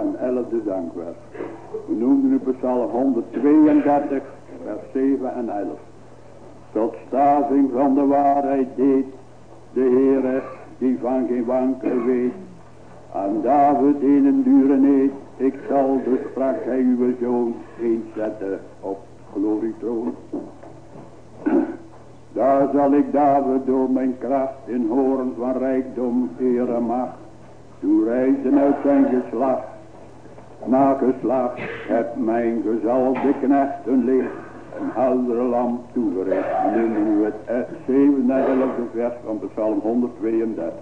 Een elfde dankwerk. We noemden nu Psalm 132, vers 7 en 11. Tot staving van de waarheid deed de Heere, die van geen wankel weet. Aan David in een dure eet, ik zal, dus sprak hij uw zoon, inzetten op glorietroon. Daar zal ik David door mijn kracht in horen van rijkdom, ere macht, toe reizen uit zijn geslacht. Na geslacht heb mijn gezalde knecht een licht, een heldere lamp toegericht. Nu het 37e vers van Psalm 132.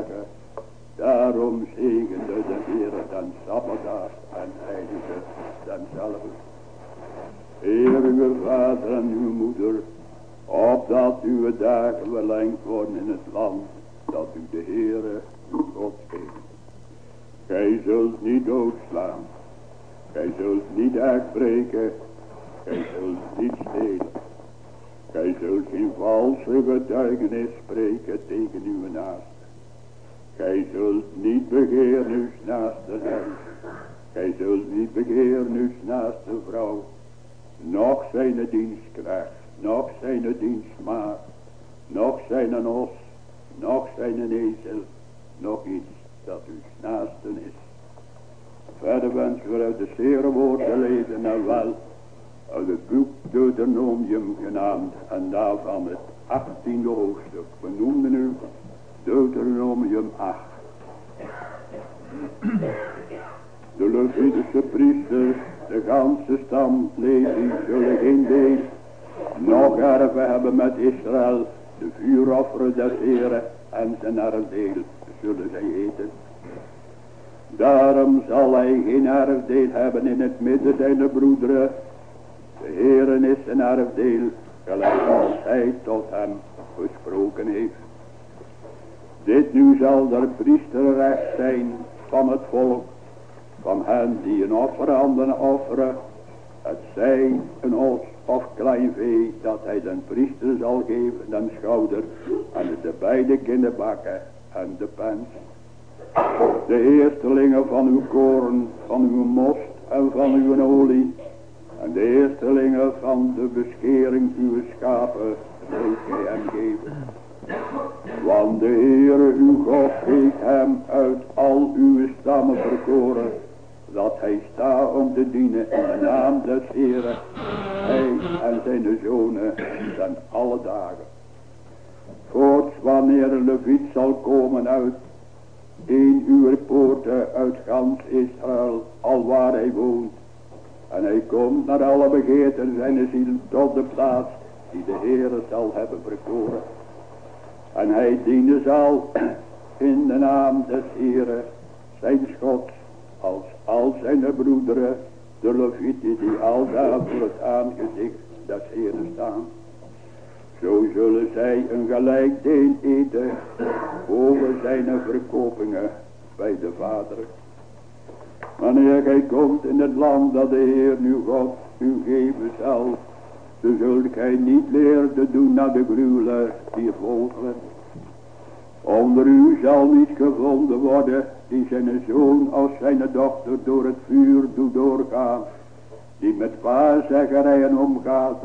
America en wel uit het boek Deuteronomium genaamd en daarvan het achttiende hoofdstuk. We noemen u Deuteronomium 8. De Levitische priesters, de ganse stam Levi, zullen geen deel, nog erven hebben met Israël, de vuurofferen des Heren en zijn erfdeel zullen zij eten. Daarom zal hij geen erfdeel hebben in het midden zijner broederen. De Heeren is zijn erfdeel, gelijk als hij tot hem gesproken heeft. Dit nu zal der priesterrecht zijn van het volk, van hen die een offer aan offeren, het zij een os of klein vee, dat hij den priester zal geven, den schouder, en de beide kinderbakken en de pens. De eerstelingen van uw koren, van uw most en van uw olie, en de eerstelingen van de beschering uw schapen, zult gij hem geven. Want de Heere uw God heeft hem uit al uw stammen verkoren. Dat hij sta om te dienen in de naam des Heeren. Hij en zijn zonen zijn alle dagen. Voorts wanneer een leviet zal komen uit een uur poorten uit gans Israël, al waar hij woont. En hij komt naar alle begeerten zijn ziel tot de plaats die de Heere zal hebben verkoren. En hij diende zal in de naam des Heren zijn schot als al zijn broederen, de Levieten die al daar voor het aangezicht des Heren staan. Zo zullen zij een gelijk deel eten over zijn verkopingen bij de Vader. Wanneer gij komt in het land dat de Heer nu God u geven zal, zo zult gij niet leren te doen naar de gruwelen die volgen. Onder u zal niet gevonden worden die zijn zoon als zijn dochter door het vuur doet doorgaan. Die met waarzeggerijen omgaat.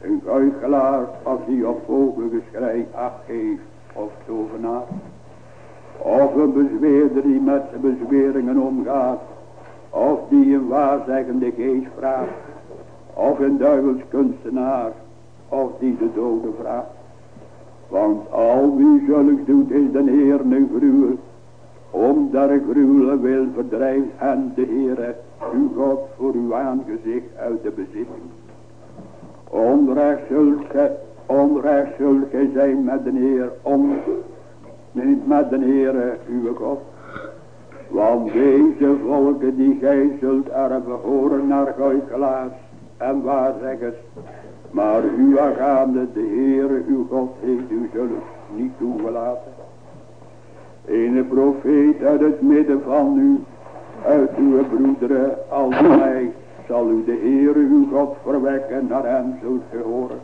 Een guichelaar als die op vogelgeschrei acht geeft of tovenaar. Of een bezweerder die met de bezweringen omgaat. Of die een waarzeggende geest vraagt. Of een duivels kunstenaar. Of die de dode vraagt. Want al wie zulks doet is de Heer nu gruwel. Om der gruwelen wil verdrijft en de Heere uw God voor uw aangezicht uit de bezitting. Onrecht zult gij, onrecht zult gij zijn met de Heer, om, niet met de Heere uw God. Want deze volken die gij zult erven horen naar goochelaars en waarzeggers. Maar u aangaande de Heere uw God heeft u zullen niet toegelaten. Een profeet uit het midden van u, uit uw broederen als mij, zal u de Heere uw God verwekken naar hem zult gehoren.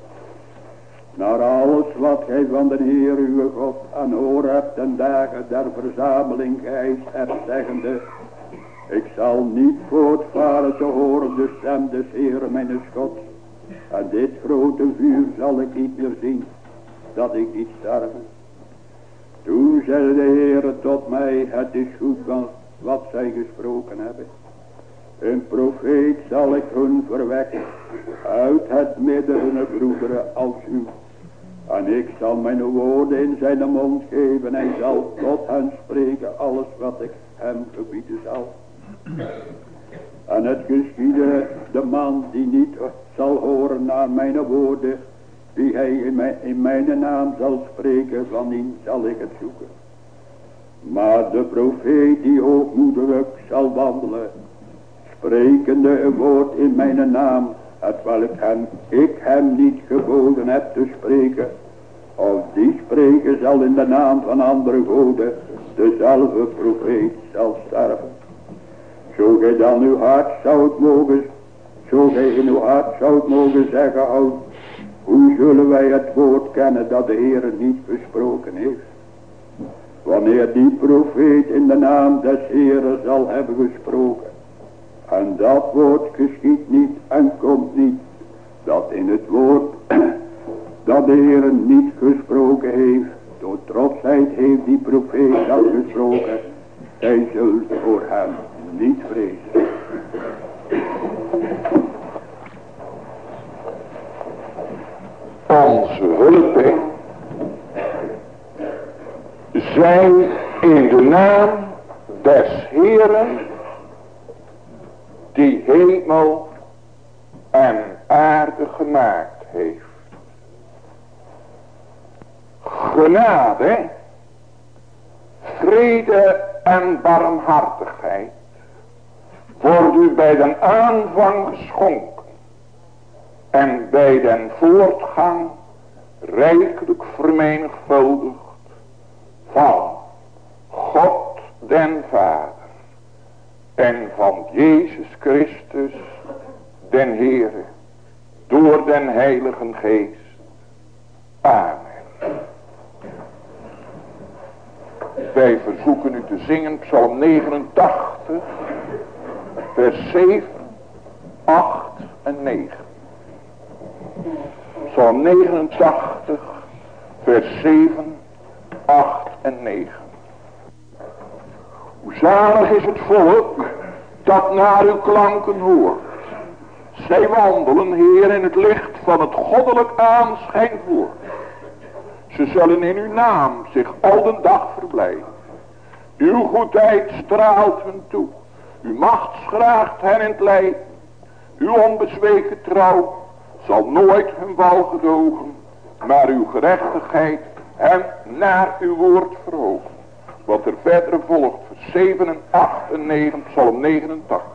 Naar alles wat gij van de Heer uw God aan hoor hebt en dagen der verzameling geëist hebt zeggende. Ik zal niet voortvaren te horen de stem des Heeren mijn God. En dit grote vuur zal ik niet meer zien, dat ik niet sterven. Toen zei de Heer tot mij, het is goed wat zij gesproken hebben. Een profeet zal ik hun verwekken uit het midden hun broederen als u. En ik zal mijn woorden in zijn mond geven en zal tot hen spreken alles wat ik hem gebieden zal. En het geschieden de man die niet zal horen naar mijn woorden, die hij in mijn, in mijn naam zal spreken, van die zal ik het zoeken. Maar de profeet die hoogmoedig zal wandelen, sprekende een woord in mijn naam, het welk ik hem niet geboden heb te spreken, of die spreken zal in de naam van andere goden, dezelfde profeet zal sterven. Zo gij dan uw hart zoudt mogen, zo gij in uw hart zoudt mogen zeggen, houd, hoe zullen wij het woord kennen dat de Heer niet gesproken heeft? Wanneer die profeet in de naam des Heeren zal hebben gesproken. En dat woord geschiet niet en komt niet. Dat in het woord dat de Heer niet gesproken heeft. Door trotsheid heeft die profeet dat gesproken. Zij zult voor hem niet vrezen. Onze hulp zij in de naam des Heeren die hemel en aarde gemaakt heeft. Genade, vrede en barmhartigheid wordt u bij den aanvang geschonken en bij den voortgang rijkelijk vermenigvuldigd van God den Vader en van Jezus Christus den Heere door den Heiligen Geest. Amen. Wij verzoeken u te zingen Psalm 89 vers 7, 8 en 9. Psalm 89 vers 7, 8 en 9. Zalig is het volk dat naar uw klanken hoort. Zij wandelen, Heer, in het licht van het goddelijk aanschijn voor. Ze zullen in uw naam zich al de dag verblijden. Uw goedheid straalt hun toe. Uw macht schraagt hen in het lijden. Uw onbezweken trouw zal nooit hun val gedogen. Maar uw gerechtigheid en naar uw woord verhogen. Wat er verder volgt, 7 en 8 en 9, psalm 89.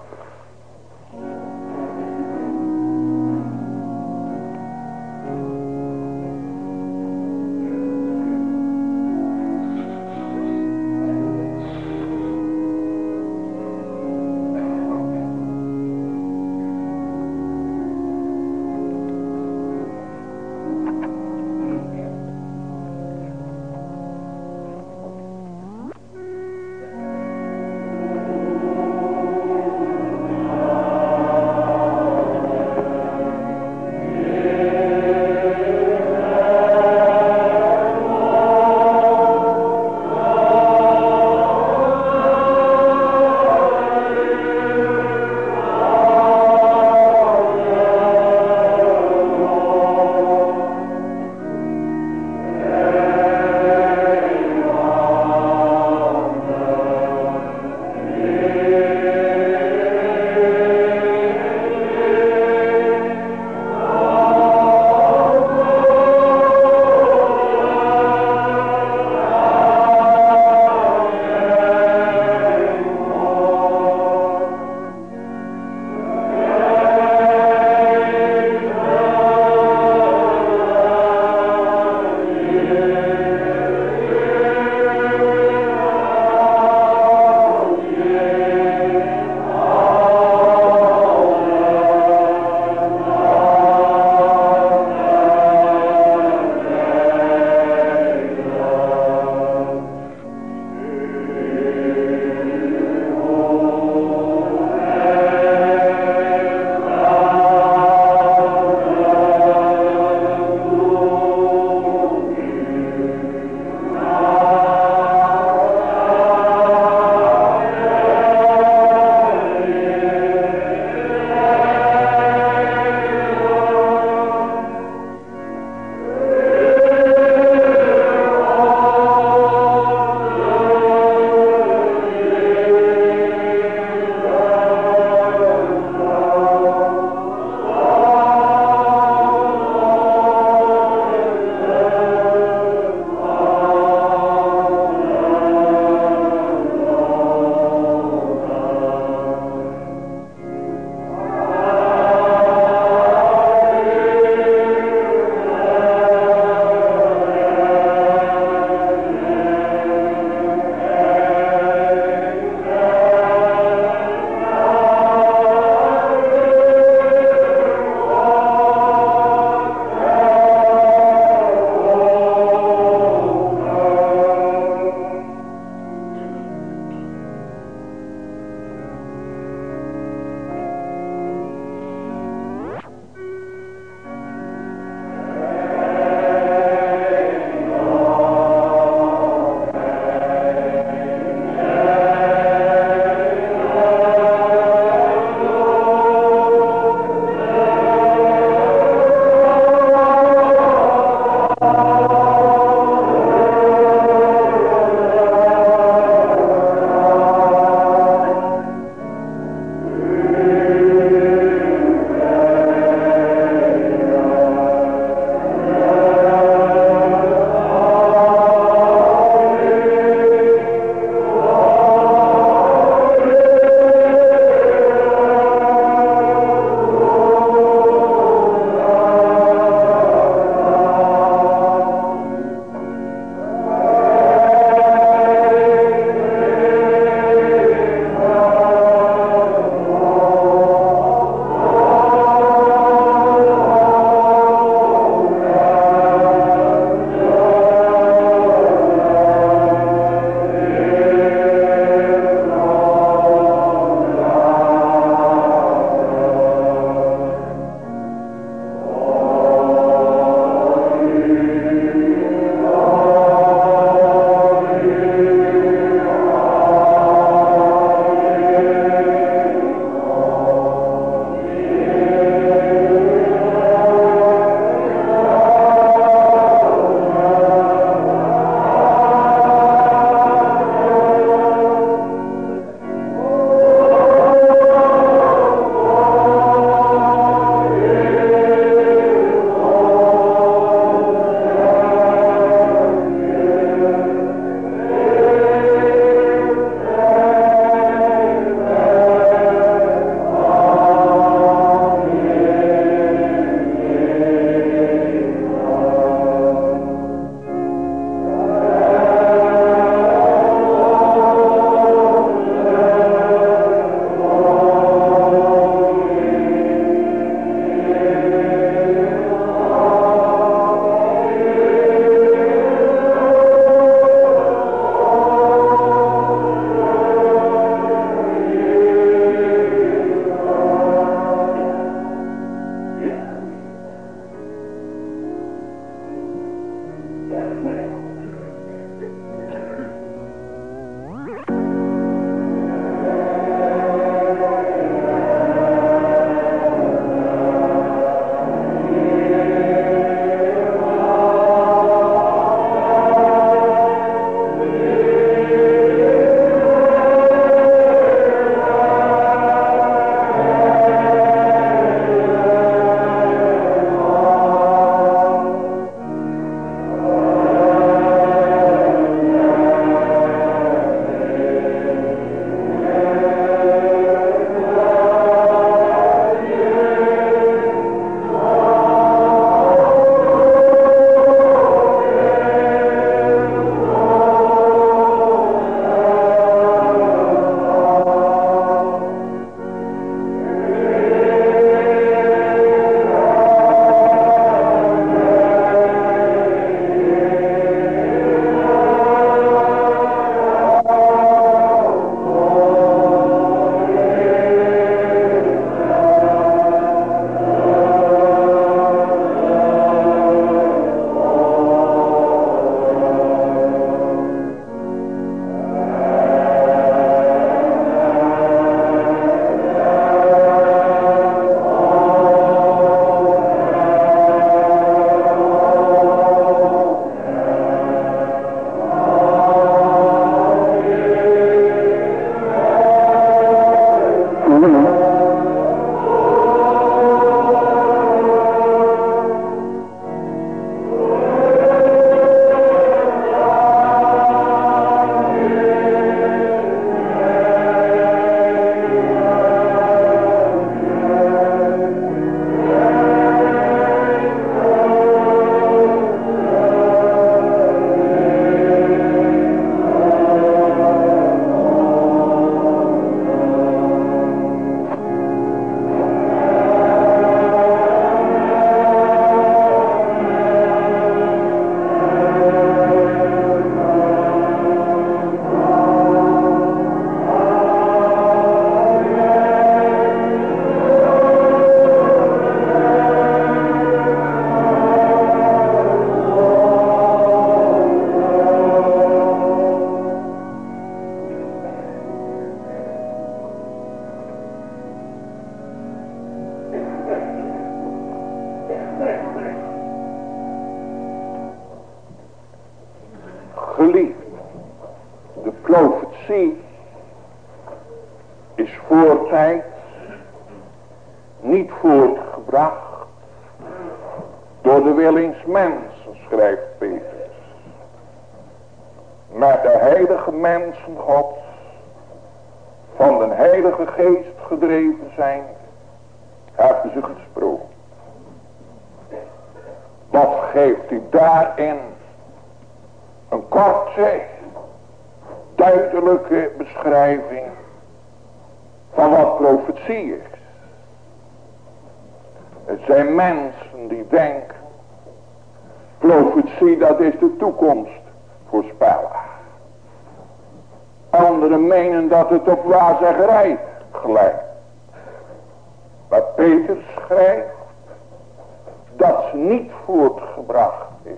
Niet voortgebracht is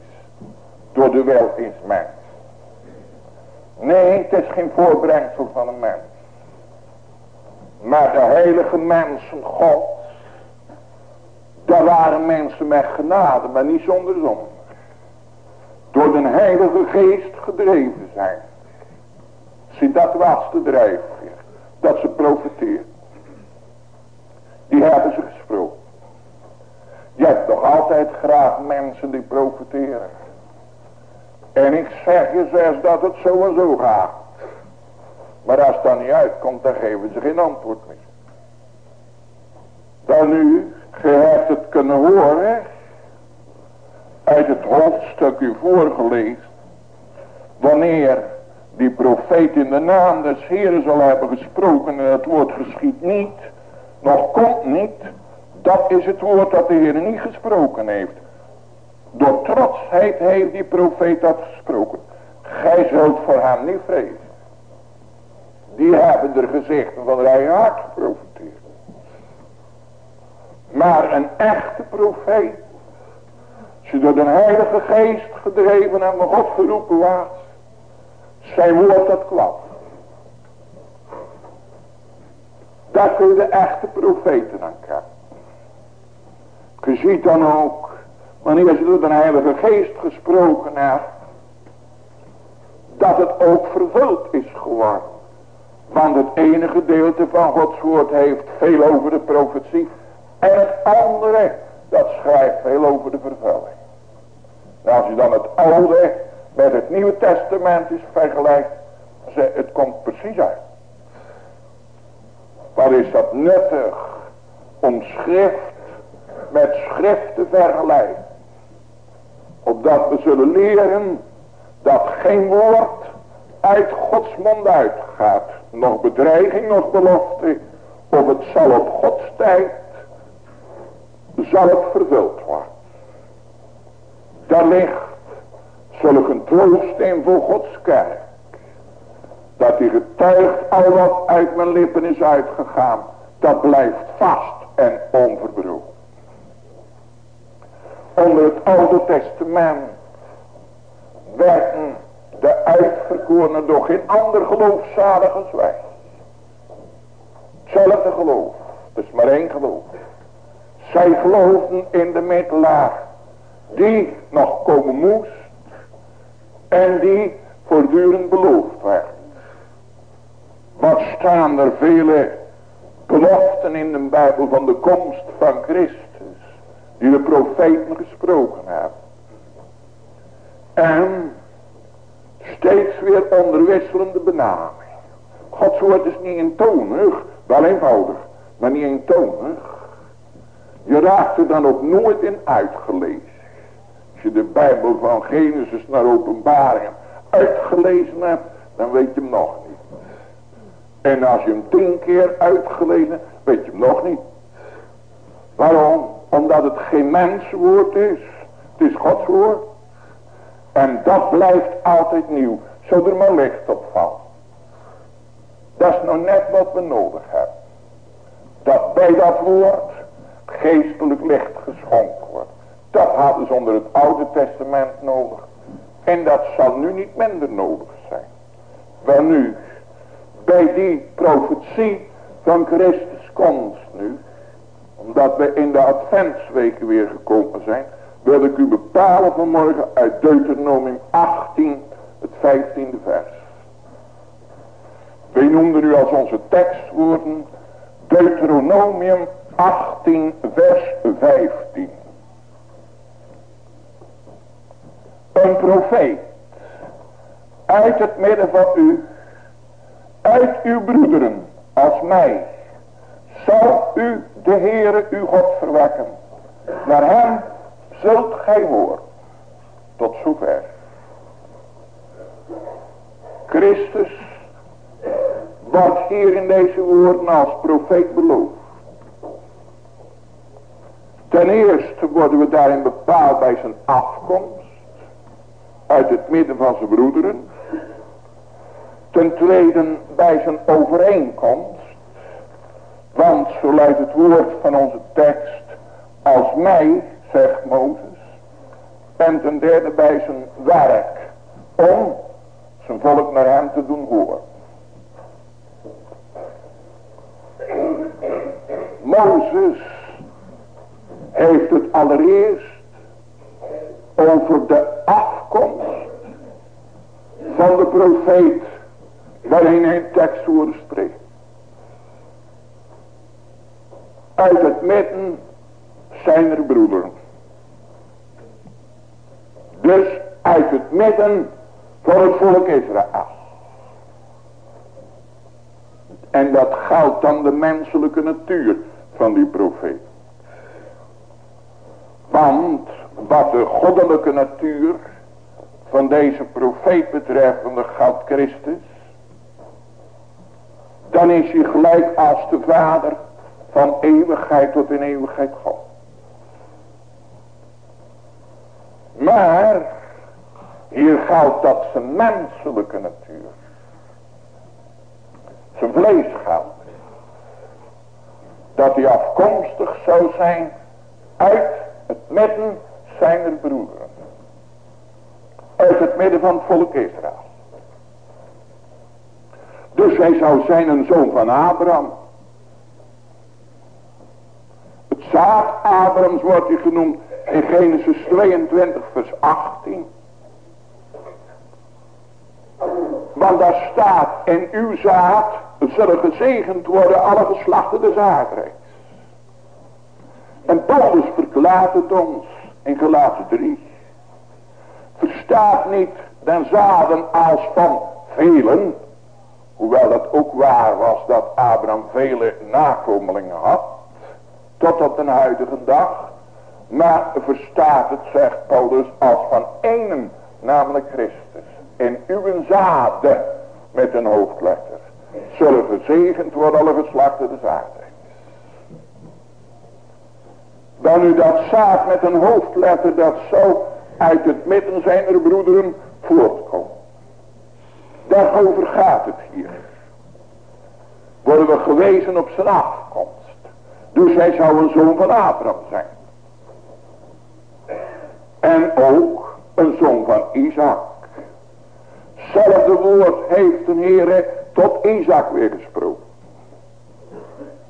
door de wil in mens. Nee, het is geen voorbrengsel van een mens. Maar de heilige mensen God daar waren mensen met genade, maar niet zonder zonde. Door de heilige geest gedreven zijn. Zie, dat was de drijfveer. Dat ze profiteert. Die hebben ze gesproken. Je hebt nog altijd graag mensen die profiteren. En ik zeg je zelfs dat het zo en zo gaat. Maar als dat niet uitkomt, dan geven ze geen antwoord meer. Dan nu, je hebt het kunnen horen uit het hoofdstuk u voorgelezen. Wanneer die profeet in de naam des Heeren zal hebben gesproken en het woord geschiet niet, nog komt niet, dat is het woord dat de Heer niet gesproken heeft. Door trotsheid heeft die profeet dat gesproken. Gij zult voor hem niet vrezen. Die hebben er gezichten van eigen hart geprofiteerd. Maar een echte profeet. Je door de heilige geest gedreven en van God geroepen was. Zijn woord dat kwam. Daar kun je de echte profeten aan kijken. Je ziet dan ook. Wanneer ze door de heilige geest gesproken hebt. Dat het ook vervuld is geworden. Want het ene gedeelte van Gods woord heeft veel over de profetie. En het andere, dat schrijft veel over de vervulling. Nou, als je dan het oude met het nieuwe testament is vergelijkt, het komt precies uit. Wat is dat nuttig om schrift met schrift te vergelijken. Opdat we zullen leren dat geen woord uit Gods mond uitgaat. Nog bedreiging, nog belofte. Of het zal op Gods tijd zal het vervuld worden. Daar ligt zulk een troost in voor Gods kerk. Dat hij getuigt al wat uit mijn lippen is uitgegaan. Dat blijft vast en onverbroken. Onder het Oude Testament werden de uitverkorenen door geen ander geloofzalig als wij. Hetzelfde geloof. Dus maar één geloof. Zij geloofden in de middelaar. Die nog komen moest. En die voortdurend beloofd werd. Wat staan er vele beloften in de Bijbel van de komst van Christus. Die de profeten gesproken hebben. En steeds weer onderwisselende benaming. Gods woord is niet eentonig, wel eenvoudig, maar niet eentonig. Je raakt er dan ook nooit in uitgelezen. Als je de Bijbel van Genesis naar openbaringen uitgelezen hebt, dan weet je hem nog niet. En als je hem tien keer uitgelezen weet je hem nog niet. Waarom? Omdat het geen menswoord is. Het is Gods woord. En dat blijft altijd nieuw. Zo er maar licht op valt. Dat is nou net wat we nodig hebben. Dat bij dat woord geestelijk licht geschonken wordt. Dat hadden ze onder het Oude Testament nodig. En dat zal nu niet minder nodig zijn. Wel nu, bij die profetie van Christus komst nu, omdat we in de adventsweken weer gekomen zijn, wil ik u bepalen vanmorgen uit Deuteronomium 18, het 15e vers. noemden nu als onze tekstwoorden Deuteronomium 18 vers 15. Een profeet uit het midden van u, uit uw broederen als mij, zal u de Heere uw God verwekken. Naar hem zult gij horen. Tot zover. Christus wordt hier in deze woorden als profeet beloofd. Ten eerste worden we daarin bepaald bij zijn afkomst. Uit het midden van zijn broederen. Ten tweede bij zijn overeenkomst. Want zo luidt het woord van onze tekst. Als mij, zegt Mozes. En ten derde bij zijn werk. Om zijn volk naar hem te doen horen. Mozes heeft het allereerst over de afkomst van de profeet waarin hij tekstwoorden spreekt. Uit het midden zijn er broederen. Dus uit het midden van het volk Israël. En dat geldt dan de menselijke natuur van die profeet. Want wat de goddelijke natuur van deze profeet betreft, van de God Christus. Dan is hij gelijk als de vader van eeuwigheid tot in eeuwigheid God. Maar hier geldt dat zijn menselijke natuur. Zijn vlees geldt. Dat hij afkomstig zou zijn uit het midden zijn er broederen. Uit het midden van het volk Israël. Dus hij zou zijn een zoon van Abraham. Het zaad Abrahams wordt hij genoemd in Genesis 22 vers 18. Want daar staat in uw zaad zullen gezegend worden alle geslachten des aardrijks. En Paulus verklaart het ons in Gelaten 3. Verstaat niet den zaden als van velen. Hoewel dat ook waar was dat Abraham vele nakomelingen had. Tot op de huidige dag. Maar verstaat het, zegt Paulus, als van één, namelijk Christus. In uw zaden, met een hoofdletter, zullen gezegend worden alle geslachten des aarde. Dan nu dat zaad met een hoofdletter dat zo uit het midden zijn er broederen voortkomt. Daarover gaat het hier. Worden we gewezen op zijn afkomst. Dus hij zou een zoon van Abraham zijn. En ook een zoon van Isaac. Zelfde woord heeft een Heer tot Isaac weer gesproken.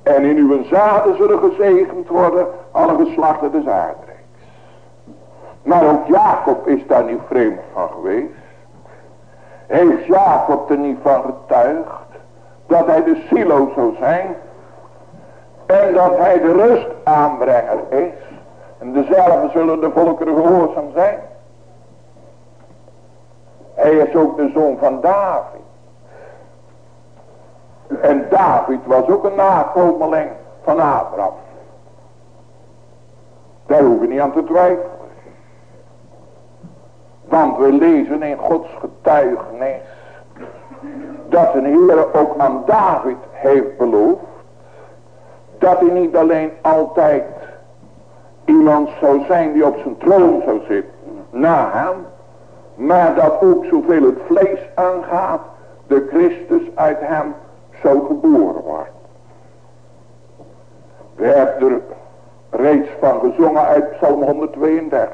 En in uw zaden zullen gezegend worden alle geslachten des aardrijks. Maar ook Jacob is daar niet vreemd van geweest. Heeft Jacob er niet van getuigd dat hij de silo zou zijn. En dat hij de rust aanbrenger is. En dezelfde zullen de volkeren gehoorzaam zijn. Hij is ook de zoon van David. En David was ook een nakomeling van Abraham. Daar hoeven niet aan te twijfelen. Want we lezen in Gods getuigenis. Dat de Heer ook aan David heeft beloofd. Dat hij niet alleen altijd iemand zou zijn die op zijn troon zou zitten. Na hem. Maar dat ook zoveel het vlees aangaat. De Christus uit hem zou geboren worden. We hebben er reeds van gezongen uit Psalm 132.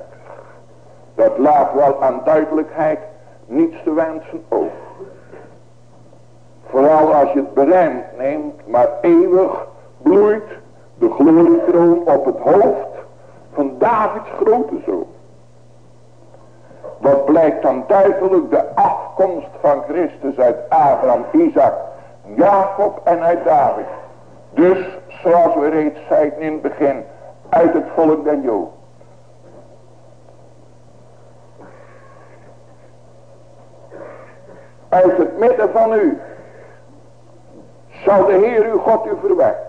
Dat laat wel aan duidelijkheid niets te wensen over. Vooral als je het berijmd neemt, maar eeuwig bloeit de gloriekroon op het hoofd van Davids grote zoon. Wat blijkt dan duidelijk de afkomst van Christus uit Abraham, Isaac Jacob en uit David. Dus, zoals we reeds zeiden in het begin, uit het volk der Jood. Uit het midden van u zal de Heer uw God u verwekken.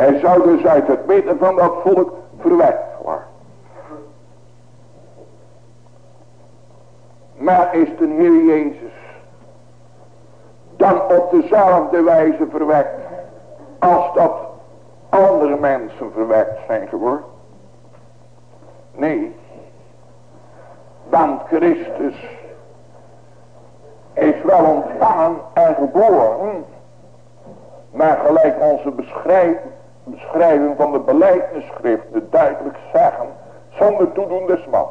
Hij zou dus uit het midden van dat volk verwekt worden. Maar is de Heer Jezus dan op dezelfde wijze verwekt als dat andere mensen verwekt zijn geworden? Nee. Want Christus is wel ontvangen en geboren. Maar gelijk onze beschrijving van de beleidnisschriften duidelijk zeggen. Zonder toedoen des man.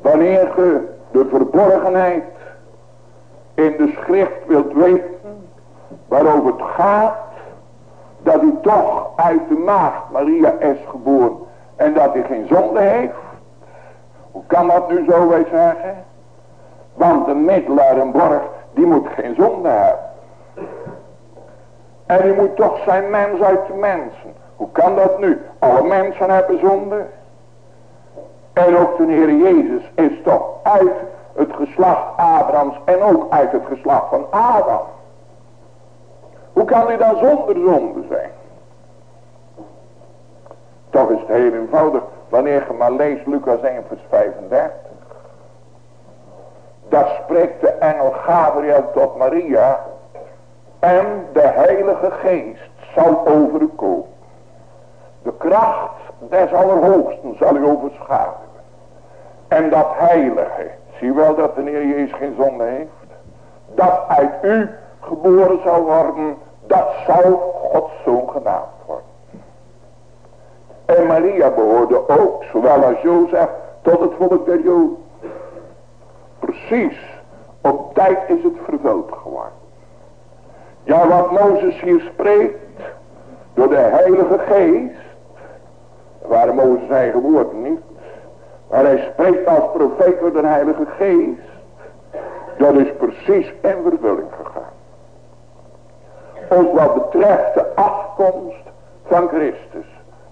Wanneer ge de verborgenheid in de schrift wilt weten. Waarover het gaat. Dat hij toch uit de maagd Maria is geboren. En dat hij geen zonde heeft. Hoe kan dat nu zo wij zeggen? Want de middelaar en borg, die moet geen zonde hebben. En die moet toch zijn mens uit de mensen. Hoe kan dat nu? Alle mensen hebben zonde. En ook de Heer Jezus is toch uit het geslacht Abrahams en ook uit het geslacht van Adam. Hoe kan hij dan zonder zonde zijn? Toch is het heel eenvoudig wanneer je maar leest Lucas 1 vers 35. Daar spreekt de engel Gabriel tot Maria. En de heilige geest zal over u komen. De kracht des allerhoogsten zal u overschaduwen. En dat heilige, zie wel dat de Heer Jezus geen zonde heeft. Dat uit u geboren zal worden, dat zal Gods zoon genaamd worden. En Maria behoorde ook, zowel als Jozef, tot het volk der Joden. Precies, op tijd is het vervuld geworden. Ja, wat Mozes hier spreekt, door de heilige geest, waar Mozes zijn geboorte niet, maar hij spreekt als profeet door de heilige geest, dat is precies in vervulling gegaan. Ook wat betreft de afkomst van Christus.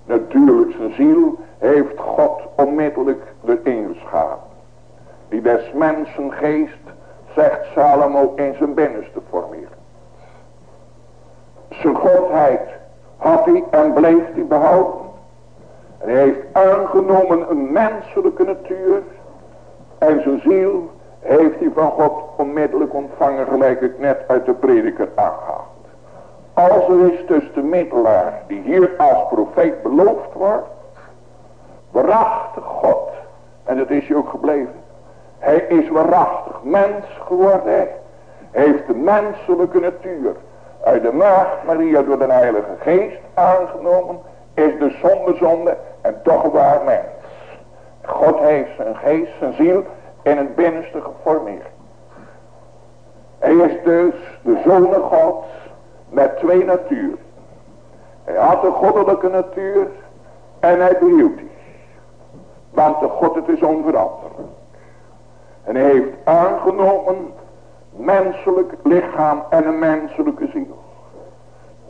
Natuurlijk zijn ziel heeft God onmiddellijk erin geschapen die des mensen geest, zegt Salomo, in zijn binnenste formeert. Zijn godheid had hij en bleef hij behouden. En hij heeft aangenomen een menselijke natuur. En zijn ziel heeft hij van God onmiddellijk ontvangen, gelijk ik net uit de prediker aangehaald. Als er is dus de middelaar die hier als profeet beloofd wordt, waarachtig God, en dat is hij ook gebleven, hij is waarachtig mens geworden. Heeft de menselijke natuur uit de maagd Maria door de heilige geest aangenomen. Is de zonde zonde en toch waar mens. God heeft zijn geest, zijn ziel in het binnenste geformeerd. Hij is dus de zoon gods met twee naturen. Hij had de goddelijke natuur en hij behield die. Want de God het is onveranderlijk. En hij heeft aangenomen menselijk lichaam en een menselijke ziel.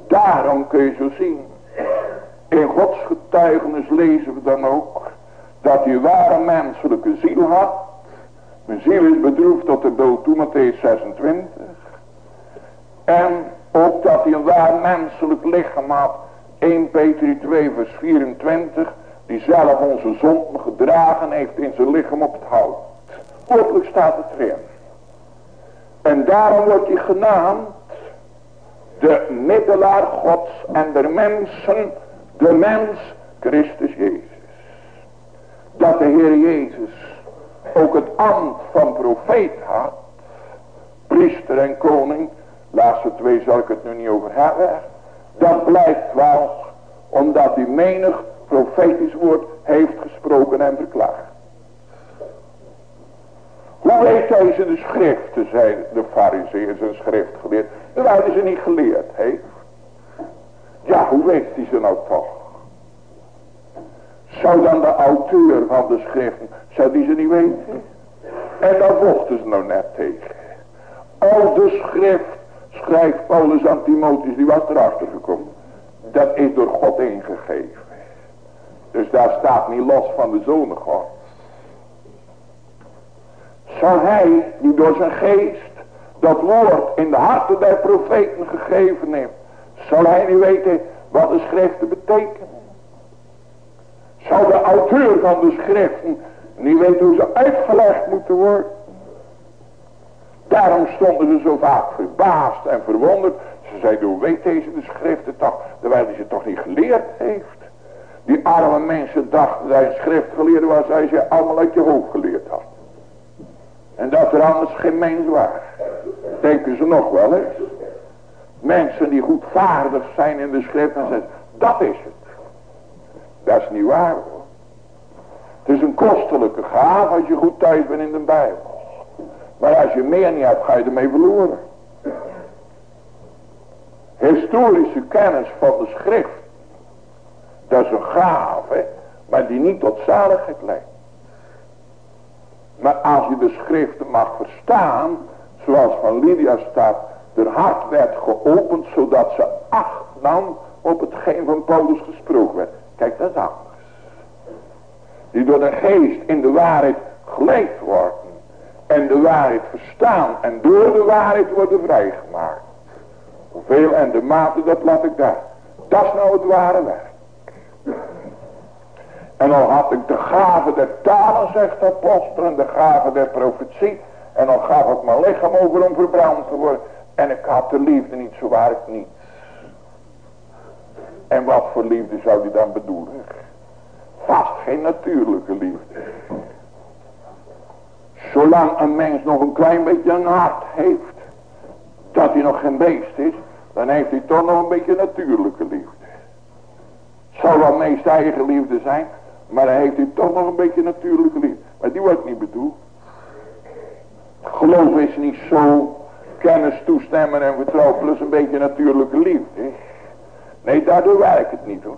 Daarom kun je zo zien. In Gods getuigenis lezen we dan ook. Dat hij ware menselijke ziel had. Mijn ziel is bedroefd tot de dood toe, Matthäus 26. En ook dat hij een waar menselijk lichaam had. 1 Peter 2 vers 24. Die zelf onze zonden gedragen heeft in zijn lichaam op het hout. Woordelijk staat het erin. En daarom wordt hij genaamd de middelaar gods en der mensen, de mens Christus Jezus. Dat de Heer Jezus ook het ambt van profeet had, priester en koning, laatste twee zal ik het nu niet over hebben, dat blijkt wel omdat hij menig profetisch woord heeft gesproken en verklaard. Hoe weet ze de schriften, zei de fariseeërs en schriftgeleerd. Dat hadden ze niet geleerd heeft. Ja, hoe weet hij ze nou toch? Zou dan de auteur van de schriften, zou die ze niet weten? En daar vochten ze nou net tegen. Al de schrift, schrijft Paulus aan Timotheus, die was erachter gekomen. Dat is door God ingegeven. Dus daar staat niet los van de zonen Zal hij, die door zijn geest dat woord in de harten der profeten gegeven heeft, zal hij niet weten wat de schriften betekenen? Zal de auteur van de schriften niet weten hoe ze uitgelegd moeten worden? Daarom stonden ze zo vaak verbaasd en verwonderd. Ze zeiden, hoe weet deze de schriften toch, terwijl hij ze toch niet geleerd heeft? Die arme mensen dachten dat hij een schriftgeleerde was, hij ze allemaal uit je hoofd geleerd had. En dat er anders geen mens was. Denken ze nog wel eens. Mensen die goedvaardig zijn in de schrift en zeggen, dat is het. Dat is niet waar hoor. Het is een kostelijke gave als je goed thuis bent in de Bijbel. Maar als je meer niet hebt, ga je ermee verloren. Historische kennis van de schrift. Dat is een gave, maar die niet tot zaligheid leidt. Maar als je de schriften mag verstaan, zoals van Lydia staat, haar hart werd geopend, zodat ze acht nam op hetgeen van Paulus gesproken werd. Kijk, dat is anders. Die door de geest in de waarheid geleefd worden. En de waarheid verstaan. En door de waarheid worden vrijgemaakt. Hoeveel en de mate, dat laat ik daar. Dat is nou het ware werk. En al had ik de gave der talen, zegt de apostel, en de gave der profetie. En al gaf ik mijn lichaam over om verbrand te worden. En ik had de liefde niet, zo waar ik niet. En wat voor liefde zou die dan bedoelen? Vast geen natuurlijke liefde. Zolang een mens nog een klein beetje een hart heeft. Dat hij nog geen beest is. Dan heeft hij toch nog een beetje natuurlijke liefde. Zal wel meest eigen liefde zijn. Maar hij heeft hij toch nog een beetje natuurlijke liefde. Maar die wordt niet bedoeld. Geloof is niet zo kennis toestemmen en vertrouwen plus een beetje natuurlijke liefde. Nee, daardoor werkt het niet hoor.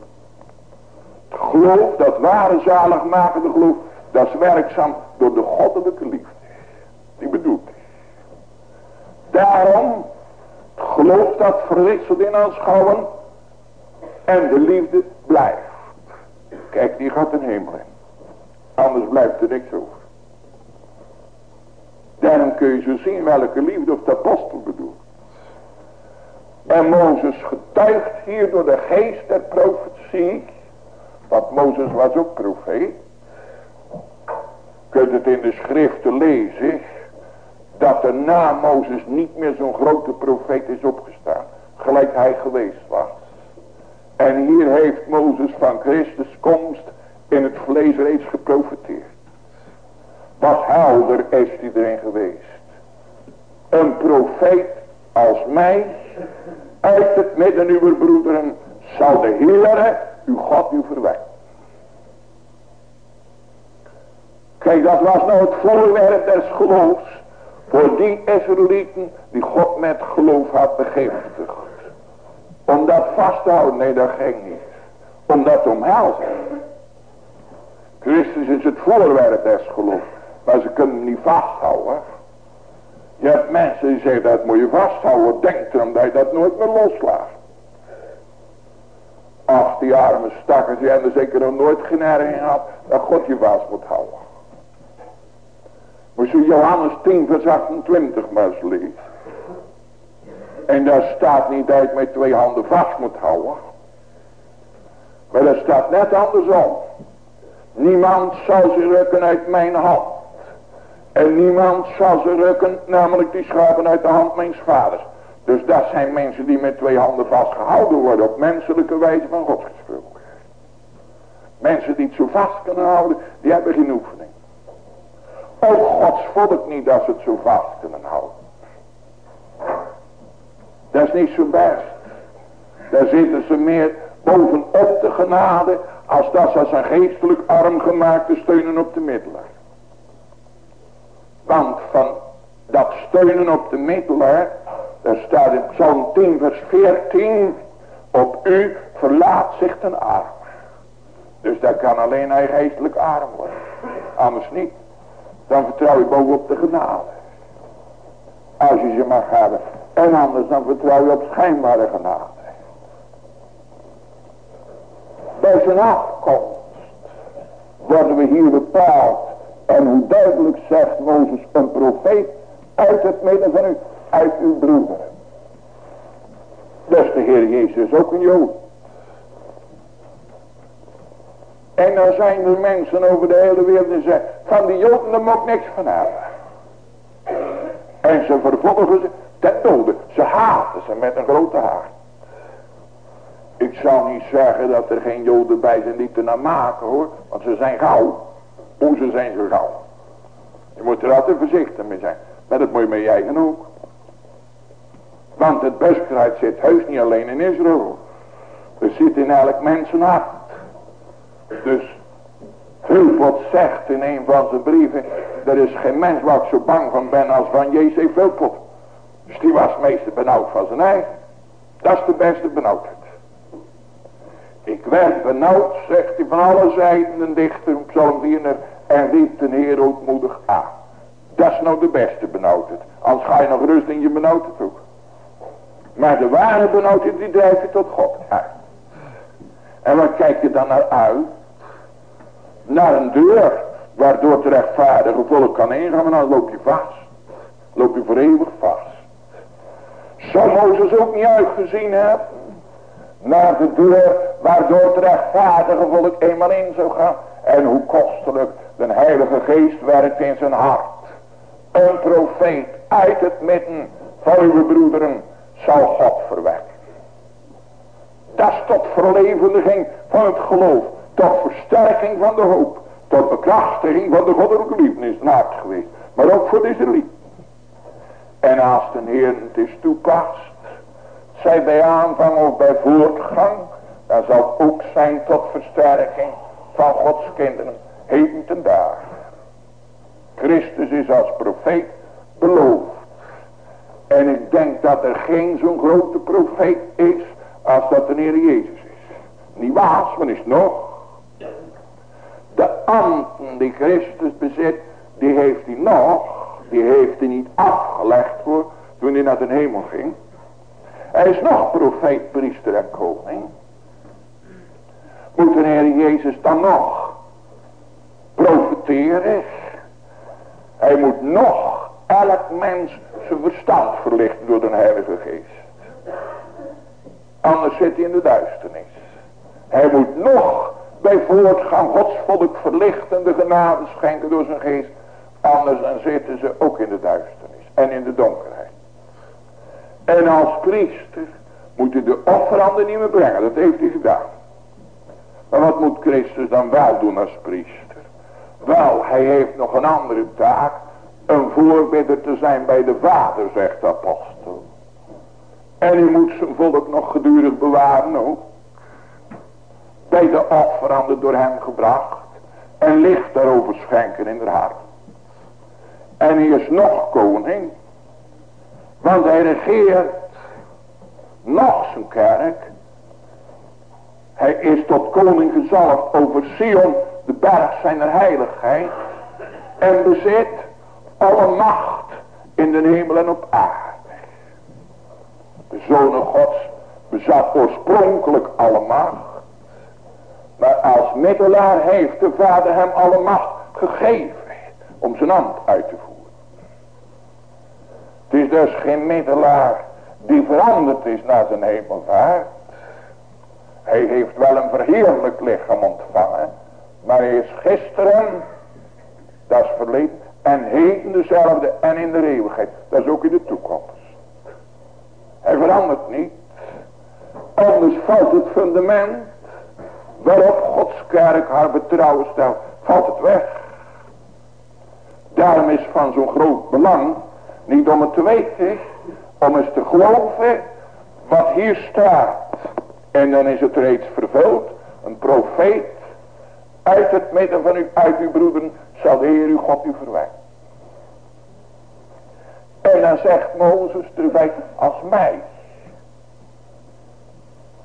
Het geloof, dat ware zaligmakende geloof, dat is werkzaam door de goddelijke liefde. Die bedoelt. Daarom, het geloof dat verwisselt in aanschouwen en de liefde blijft. Kijk, die gaat een hemel in. Anders blijft er niks over. Daarom kun je zo zien welke liefde of de apostel bedoelt. En Mozes getuigt hier door de geest der profetie. Want Mozes was ook profeet. Kunt het in de schriften lezen. Dat er na Mozes niet meer zo'n grote profeet is opgestaan. Gelijk hij geweest was. En hier heeft Mozes van Christus komst in het vlees reeds geprofiteerd. Wat helder is hij erin geweest. Een profeet als mij uit het midden uw broederen zal de Heere uw God u verwekken. Kijk, dat was nou het voorwerp des geloofs voor die Israëlieten die God met geloof had begiftigd. Om dat vast te houden, nee dat ging niet. Om dat te omhelzen. Christus is het voorwerp des geloofs. Maar ze kunnen hem niet vasthouden. Je hebt mensen die zeggen dat moet je vasthouden. Denk erom dat je dat nooit meer loslaat. Ach, die arme stakkers, die hebben zeker nog nooit geen erging gehad dat God je vast moet houden. Moet je Johannes 10 vers 28 maar eens. En daar staat niet dat je met twee handen vast moet houden. Maar dat staat net andersom. Niemand zal ze rukken uit mijn hand. En niemand zal ze rukken, namelijk die schapen uit de hand mijn vaders. Dus dat zijn mensen die met twee handen vastgehouden worden op menselijke wijze van God gesproken. Mensen die het zo vast kunnen houden, die hebben geen oefening. Ook Gods volk niet ze het zo vast kunnen houden. Dat is niet zo best. Daar zitten ze meer bovenop de genade als dat ze zijn geestelijk arm gemaakte steunen op de middelen. Want van dat steunen op de middelen, daar staat in Psalm 10 vers 14, op u verlaat zich ten arm. Dus dat kan alleen hij geestelijk arm worden. Anders niet. dan vertrouw je bovenop de genade. Als je ze mag hebben. En anders dan vertrouw je op schijnbare genade. Bij zijn afkomst worden we hier bepaald. En hoe duidelijk zegt Mozes een profeet uit het midden van u, uit uw broeder. Dus de Heer Jezus ook een Jood. En dan zijn er mensen over de hele wereld die zeggen, van die Joden daar moet niks van hebben. En ze vervolgen ze ten dode. Ze haten ze met een grote hart. Ik zou niet zeggen dat er geen Joden bij zijn die te naar maken hoor. Want ze zijn gauw. Hoe ze zijn zo gauw. Je moet er altijd voorzichtig mee zijn. Maar dat moet je met je eigen ook. Want het buskruid zit heus niet alleen in Israël. Het zit in elk mensenhart. Dus Hulpot zegt in een van zijn brieven. Er is geen mens waar ik zo bang van ben als van J.C. Hulpot. Dus die was meester benauwd van zijn eigen. Dat is de beste benauwdheid. Ik werd benauwd, zegt hij van alle zijden een dichter, psalm 4, en riep de Heer ootmoedig aan. Dat is nou de beste benauwdheid. Anders ga je nog rust in je benauwdheid ook. Maar de ware benauwdheid die drijft je tot God uit. En wat kijk je dan naar uit? Naar een deur waardoor het rechtvaardige volk kan ingaan, maar dan loop je vast. Loop je voor eeuwig vast. Zou Mozes ook niet uitgezien hebben? Naar de deur waardoor het rechtvaardige volk eenmaal in zou gaan. En hoe kostelijk de heilige geest werkt in zijn hart. Een profeet uit het midden van uw broederen zal God verwekken. Dat is tot verlevendiging van het geloof. Tot versterking van de hoop. Tot bekrachtiging van de goddelijke liefde is geweest. Maar ook voor deze liefde. En als de Heer het is toepast. Zij bij aanvang of bij voortgang. Dan zal ook zijn tot versterking van Gods kinderen. Heden ten dagen. Christus is als profeet beloofd. En ik denk dat er geen zo'n grote profeet is als dat de Heer Jezus is. Niet was, maar is nog. De ambten die Christus bezit, die heeft hij nog. Die heeft hij niet afgelegd voor toen hij naar de hemel ging. Hij is nog profeet, priester en koning. Moet de Heer Jezus dan nog profeteren? Hij moet nog elk mens zijn verstand verlichten door de Heilige Geest. Anders zit hij in de duisternis. Hij moet nog bij voortgang Gods volk verlichten de genade schenken door zijn geest. Anders dan zitten ze ook in de duisternis en in de donkerheid. En als priester moet hij de offeranden niet meer brengen. Dat heeft hij gedaan. Maar wat moet Christus dan wel doen als priester? Wel, hij heeft nog een andere taak. Een voorbidder te zijn bij de Vader, zegt de apostel. En hij moet zijn volk nog gedurig bewaren ook. Bij de offeranden door hem gebracht. En licht daarover schenken in haar hart. En hij is nog koning. Want hij regeert nog zijn kerk. Hij is tot koning gezalfd over Sion, de berg zijner heiligheid. En bezit alle macht in de hemel en op aarde. De zonen gods bezat oorspronkelijk alle macht. Maar als middelaar heeft de vader hem alle macht gegeven om zijn ambt uit te voeren. Het is dus geen middelaar die veranderd is naar zijn hemelvaart. Hij heeft wel een verheerlijk lichaam ontvangen. Maar hij is gisteren, dat is verleden, en heden dezelfde en in de eeuwigheid. Dat is ook in de toekomst. Hij verandert niet. Anders valt het fundament waarop Gods kerk haar betrouwen stelt, valt het weg. Daarom is van zo'n groot belang, niet om het te weten, om eens te geloven wat hier staat. En dan is het reeds vervuld, een profeet uit het midden van u, uit uw broederen, zal de Heer uw God u verwijten. En dan zegt Mozes erbij, als mij.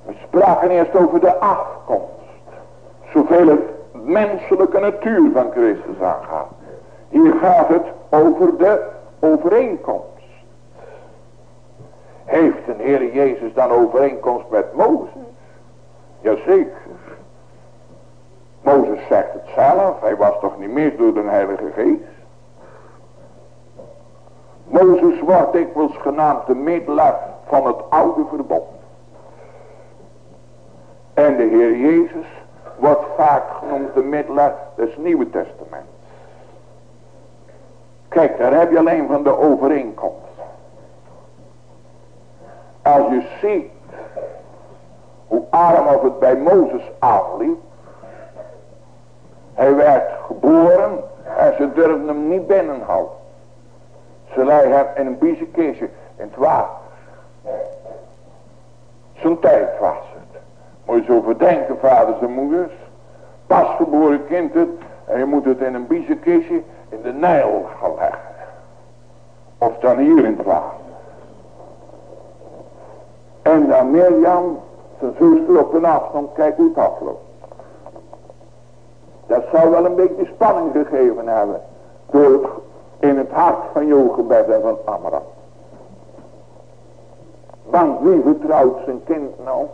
We spraken eerst over de afkomst. Zoveel het menselijke natuur van Christus aangaat. Hier gaat het over de overeenkomst. Heeft de Heer Jezus dan overeenkomst met Mozes? Jazeker. Mozes zegt het zelf. Hij was toch niet meer door de Heilige Geest. Mozes wordt dikwijls genaamd de middelaar van het oude verbond. En de Heer Jezus wordt vaak genoemd de middelaar des Nieuwe Testaments. Kijk, daar heb je alleen van de overeenkomst. Als je ziet hoe arm of het bij Mozes aanliep. Hij werd geboren en ze durfden hem niet binnenhouden. Ze leggen hem in een biezenkistje in het water. Zijn tijd was het. Moet je zo verdenken, vaders en moeders. Pasgeboren kind het. En je moet het in een biezenkistje in de Nijl leggen. Of dan hier in water. En dan Mirjam, zijn zuster op een afstand, kijk hoe het afloopt. Dat zou wel een beetje spanning gegeven hebben. Door het, in het hart van Jochebed en van Amram. Want wie vertrouwt zijn kind nou?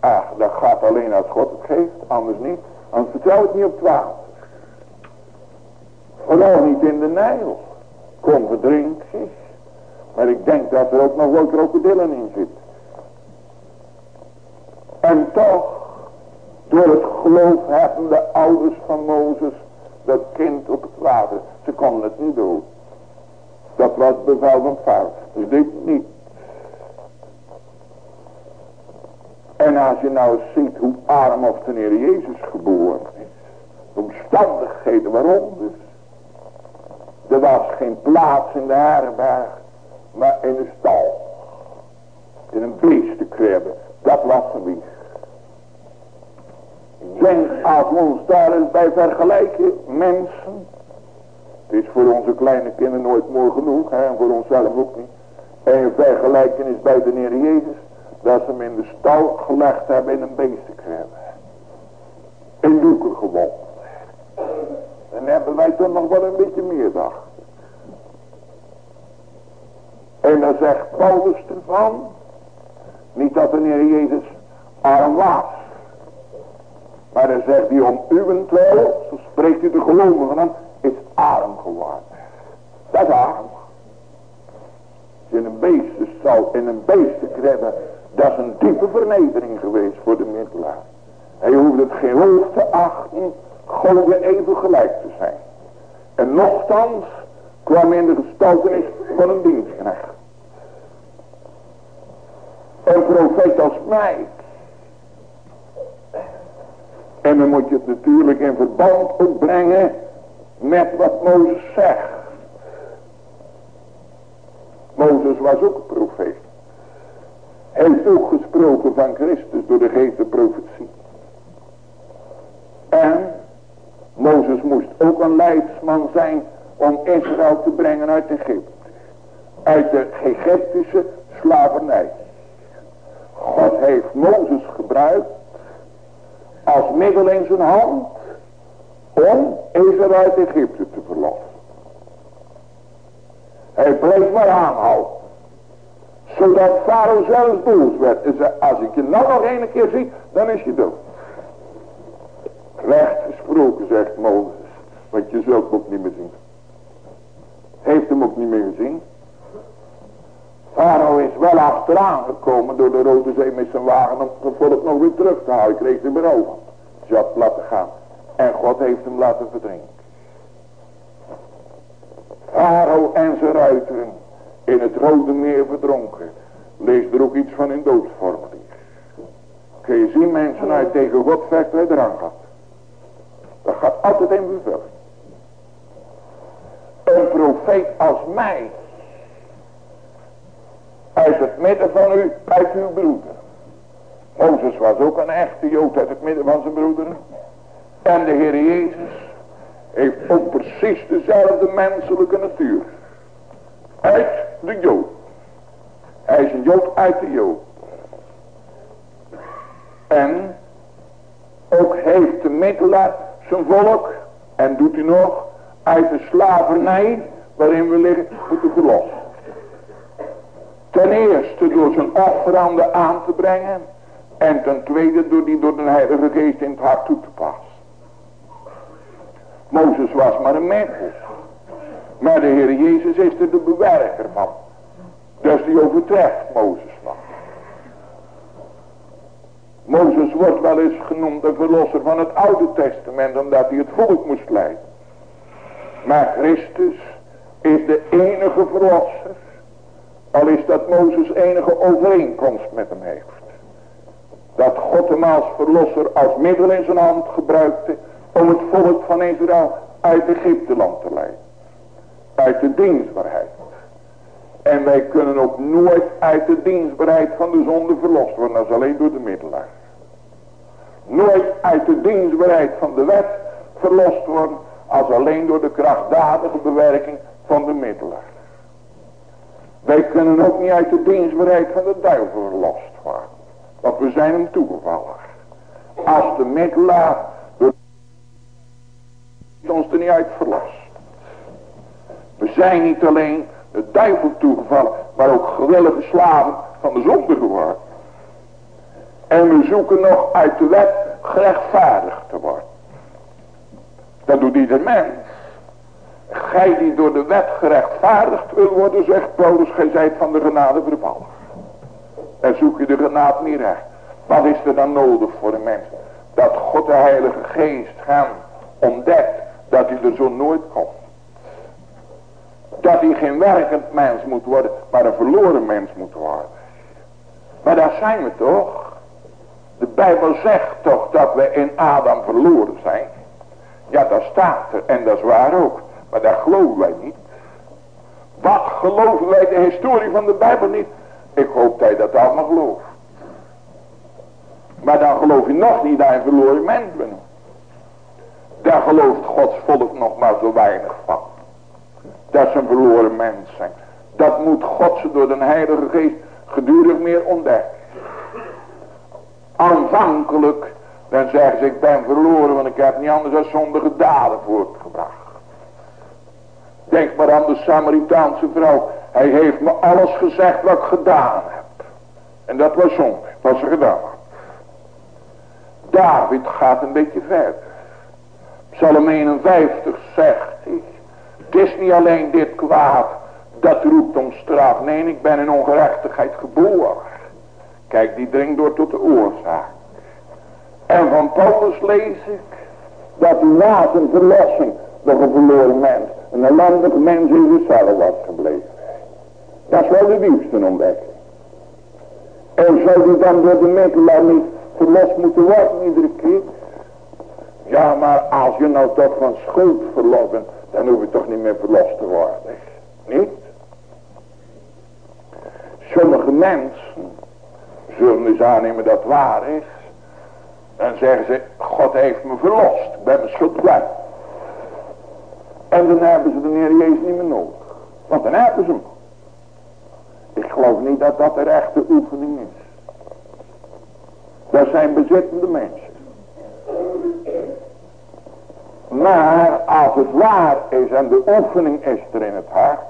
Ach, dat gaat alleen als God het geeft, anders niet. Anders vertrouw het niet op twaalf. Vooral niet in de Nijl. Kom verdrinkt zich. Maar ik denk dat er ook nog wel krokodillen in zitten. En toch, door het geloof hebben de ouders van Mozes dat kind op het water. Ze konden het niet doen. Dat was bevel van Farao. Dus dit niet. En als je nou ziet hoe arm of de Heer Jezus geboren is. De omstandigheden waarom dus. Er was geen plaats in de herberg. Maar in een stal. In een beestenkribbe. Dat was een wieg. Denk als ons daar eens bij vergelijken. Mensen. Het is voor onze kleine kinderen nooit mooi genoeg. Hè, en voor onszelf ook niet. En je vergelijken is bij de Heer Jezus. Dat ze hem in de stal gelegd hebben in een beestenkribbe. In doeken gewonnen. Dan hebben wij toch nog wel een beetje meer dag. En dan zegt Paulus ervan. Niet dat de Heer Jezus arm was. Maar dan zegt hij om uwentwil. Zo spreekt hij de gelovigen aan. Is arm geworden. Dat is arm. In een beestenstal, in een beestenkredde. Dat is een diepe vernedering geweest voor de middelaar. Hij hoefde het geen hoofd te achten. God even gelijk te zijn. En nochtans kwam in de gestaltenis van een dienstknecht. Een profeet als mij. En dan moet je het natuurlijk in verband opbrengen met wat Mozes zegt. Mozes was ook een profeet. Hij heeft ook gesproken van Christus door de geest de profetie. En Mozes moest ook een leidsman zijn om Israël te brengen uit Egypte. Uit de Egyptische slavernij. God heeft Mozes gebruikt als middel in zijn hand om Israël uit Egypte te verlossen. Hij bleef maar aanhouden. Zodat Farao zelfs boos werd. En zei, als ik je nou nog een keer zie, dan is je dood. Recht gesproken, zegt Mozes. Want je zult ook niet meer zien. Heeft hem ook niet meer gezien. Farao is wel achteraan gekomen door de Rode Zee met zijn wagen om het volk nog weer terug te. Ik kreeg hem erover. Ze had laten gaan. En God heeft hem laten verdrinken. Farao en zijn ruiteren in het Rode Meer verdronken. Lees er ook iets van in doodsformulier. Kun je zien mensen uit tegen God vechten gaat. Dat gaat altijd in vervulling. Een profeet als mij. Uit het midden van u, uit uw broeder. Mozes was ook een echte Jood uit het midden van zijn broederen. En de Heer Jezus heeft ook precies dezelfde menselijke natuur. Uit de Jood. Hij is een Jood uit de Jood. En ook heeft de middelaar zijn volk. En doet hij nog uit de slavernij waarin we liggen moeten verlossen. Ten eerste door zijn offerande aan te brengen. En ten tweede door die door de Heilige Geest in het hart toe te passen. Mozes was maar een mens. Maar de Heer Jezus is er de bewerker van. Dus die overtreft Mozes. Mozes wordt wel eens genoemd de verlosser van het Oude Testament. Omdat hij het volk moest leiden. Maar Christus is de enige verlosser. Al is dat Mozes enige overeenkomst met hem heeft. Dat God hem als verlosser als middel in zijn hand gebruikte. Om het volk van Israël uit Egypte land te leiden. Uit de dienstbaarheid. En wij kunnen ook nooit uit de dienstbaarheid van de zonde verlost worden. Is alleen door de middelaar. Nooit uit de dienstbaarheid van de wet verlost worden. Als alleen door de krachtdadige bewerking van de middelaar. Wij kunnen ook niet uit de dienstbaarheid van de duivel verlost worden. Want we zijn hem toegevallen. Als de middelaar ons er niet uit verlost. We zijn niet alleen de duivel toegevallen, maar ook gewillige slaven van de zonde geworden. En we zoeken nog uit de wet gerechtvaardigd te worden. Dat doet ieder mens. Gij die door de wet gerechtvaardigd wil worden, zegt Paulus, gij zijt van de genade vervallen. En zoek je de genade niet recht. Wat is er dan nodig voor de mens? Dat God de Heilige Geest hem ontdekt dat hij er zo nooit komt. Dat hij geen werkend mens moet worden, maar een verloren mens moet worden. Maar daar zijn we toch. De Bijbel zegt toch dat we in Adam verloren zijn. Ja, dat staat er en dat is waar ook. Maar daar geloven wij niet. Wat geloven wij de historie van de Bijbel niet? Ik hoop dat je dat allemaal gelooft. Maar dan geloof je nog niet dat je een verloren mens bent. Daar gelooft Gods volk nog maar zo weinig van. Dat ze een verloren mens zijn. Dat moet God ze door de Heilige Geest gedurig meer ontdekken. Aanvankelijk, dan zeggen ze ik ben verloren, want ik heb niet anders dan zondige daden voortgebracht. Denk maar aan de Samaritaanse vrouw. Hij heeft me alles gezegd wat ik gedaan heb. En dat was zonde, wat ze gedaan had. David gaat een beetje verder. Psalm 51 zegt. Het is niet alleen dit kwaad dat roept om straf. Nee, ik ben in ongerechtigheid geboren. Kijk, die dringt door tot de oorzaak. En van Paulus lees ik dat na zijn verlossing nog een verloren mens, een ellendig mens in zichzelf was gebleven. Dat is wel de diepste ontdekking. En zou die dan door de middelaar niet verlost moeten worden iedere keer? Ja, maar als je nou toch van schuld verlost bent, dan hoef je toch niet meer verlost te worden. Niet? Sommige mensen zullen dus aannemen dat waar is. Dan zeggen ze, God heeft me verlost. Ik ben mijn schuld kwijt. En dan hebben ze de Heer Jezus niet meer nodig. Want dan hebben ze hem. Ik geloof niet dat dat de rechte oefening is. Dat zijn bezittende mensen. Maar als het waar is en de oefening is er in het hart.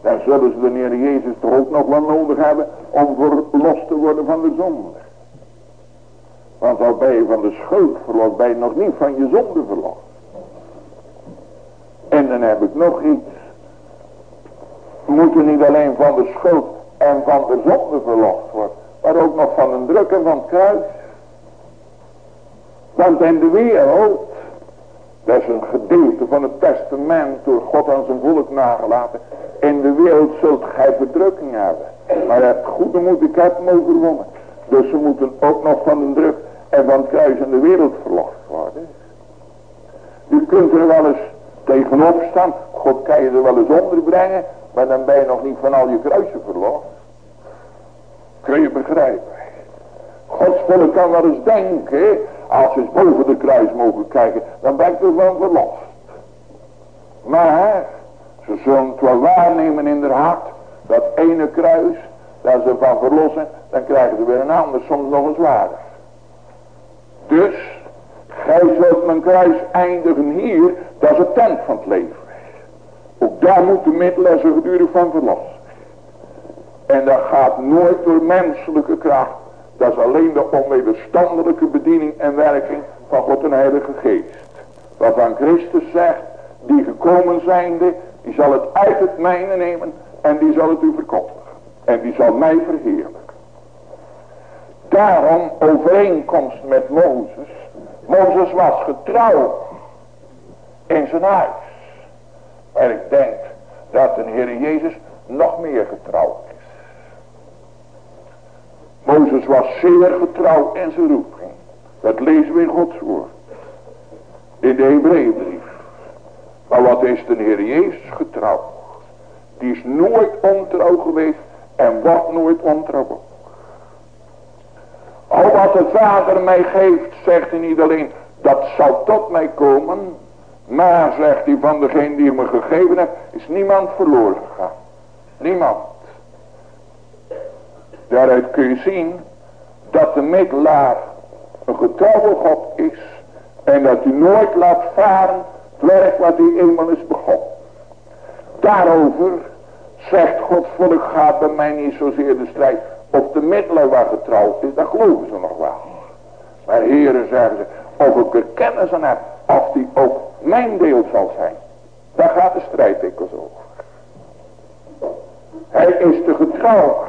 Dan zullen ze de Heer Jezus toch ook nog wel nodig hebben om verlost te worden van de zonde. Want al ben je van de schuld verlost, ben je nog niet van je zonde verlost. En dan heb ik nog iets. We moeten niet alleen van de schuld en van de zonde verlost worden. Maar ook nog van de druk en van het kruis. Want in de wereld. Dat is een gedeelte van het testament door God aan zijn volk nagelaten. In de wereld zult gij verdrukking hebben. Maar het goede moet ik hebben overwonnen. Dus ze moeten ook nog van de druk en van het kruis in de wereld verlost worden. U kunt er wel eens tegenop staan. God kan je er wel eens onderbrengen. Maar dan ben je nog niet van al je kruisen verlost. Kun je begrijpen. Gods volk kan wel eens denken. Als ze eens boven de kruis mogen kijken. Dan ben ik er van verlost. Maar. Ze zullen het wel waarnemen in haar hart. Dat ene kruis. Daar ze van verlossen. Dan krijgen ze weer een ander. Soms nog een zwaarder. Dus. Gij zult mijn kruis eindigen hier, dat is het tent van het leven. Ook daar moet de middelen gedurig van verlossen. En dat gaat nooit door menselijke kracht. Dat is alleen de onwederstandelijke bediening en werking van God en Heilige Geest. Waarvan Christus zegt, die gekomen zijnde, die zal het uit het mijne nemen en die zal het u verkondigen. En die zal mij verheerlijken. Daarom overeenkomst met Mozes. Mozes was getrouw in zijn huis. Maar ik denk dat de Heer Jezus nog meer getrouw is. Mozes was zeer getrouw in zijn roeping. Dat lezen we in Gods woord. In de Hebreeënbrief. Maar wat is de Heer Jezus getrouw? Die is nooit ontrouw geweest en wordt nooit ontrouw. Al wat de Vader mij geeft, zegt hij niet alleen, dat zal tot mij komen. Maar, zegt hij, van degene die me gegeven heeft, is niemand verloren gegaan. Niemand. Daaruit kun je zien dat de middelaar een getrouwe God is. En dat hij nooit laat varen het werk wat hij eenmaal is begonnen. Daarover zegt God volk gaat bij mij niet zozeer de strijd of de middelaar waar getrouwd is. Dat geloven ze nog wel. Maar heren zeggen ze of ik er kennis aan heb of die ook mijn deel zal zijn. Daar gaat de strijd dikwijls over. Hij is de getrouw.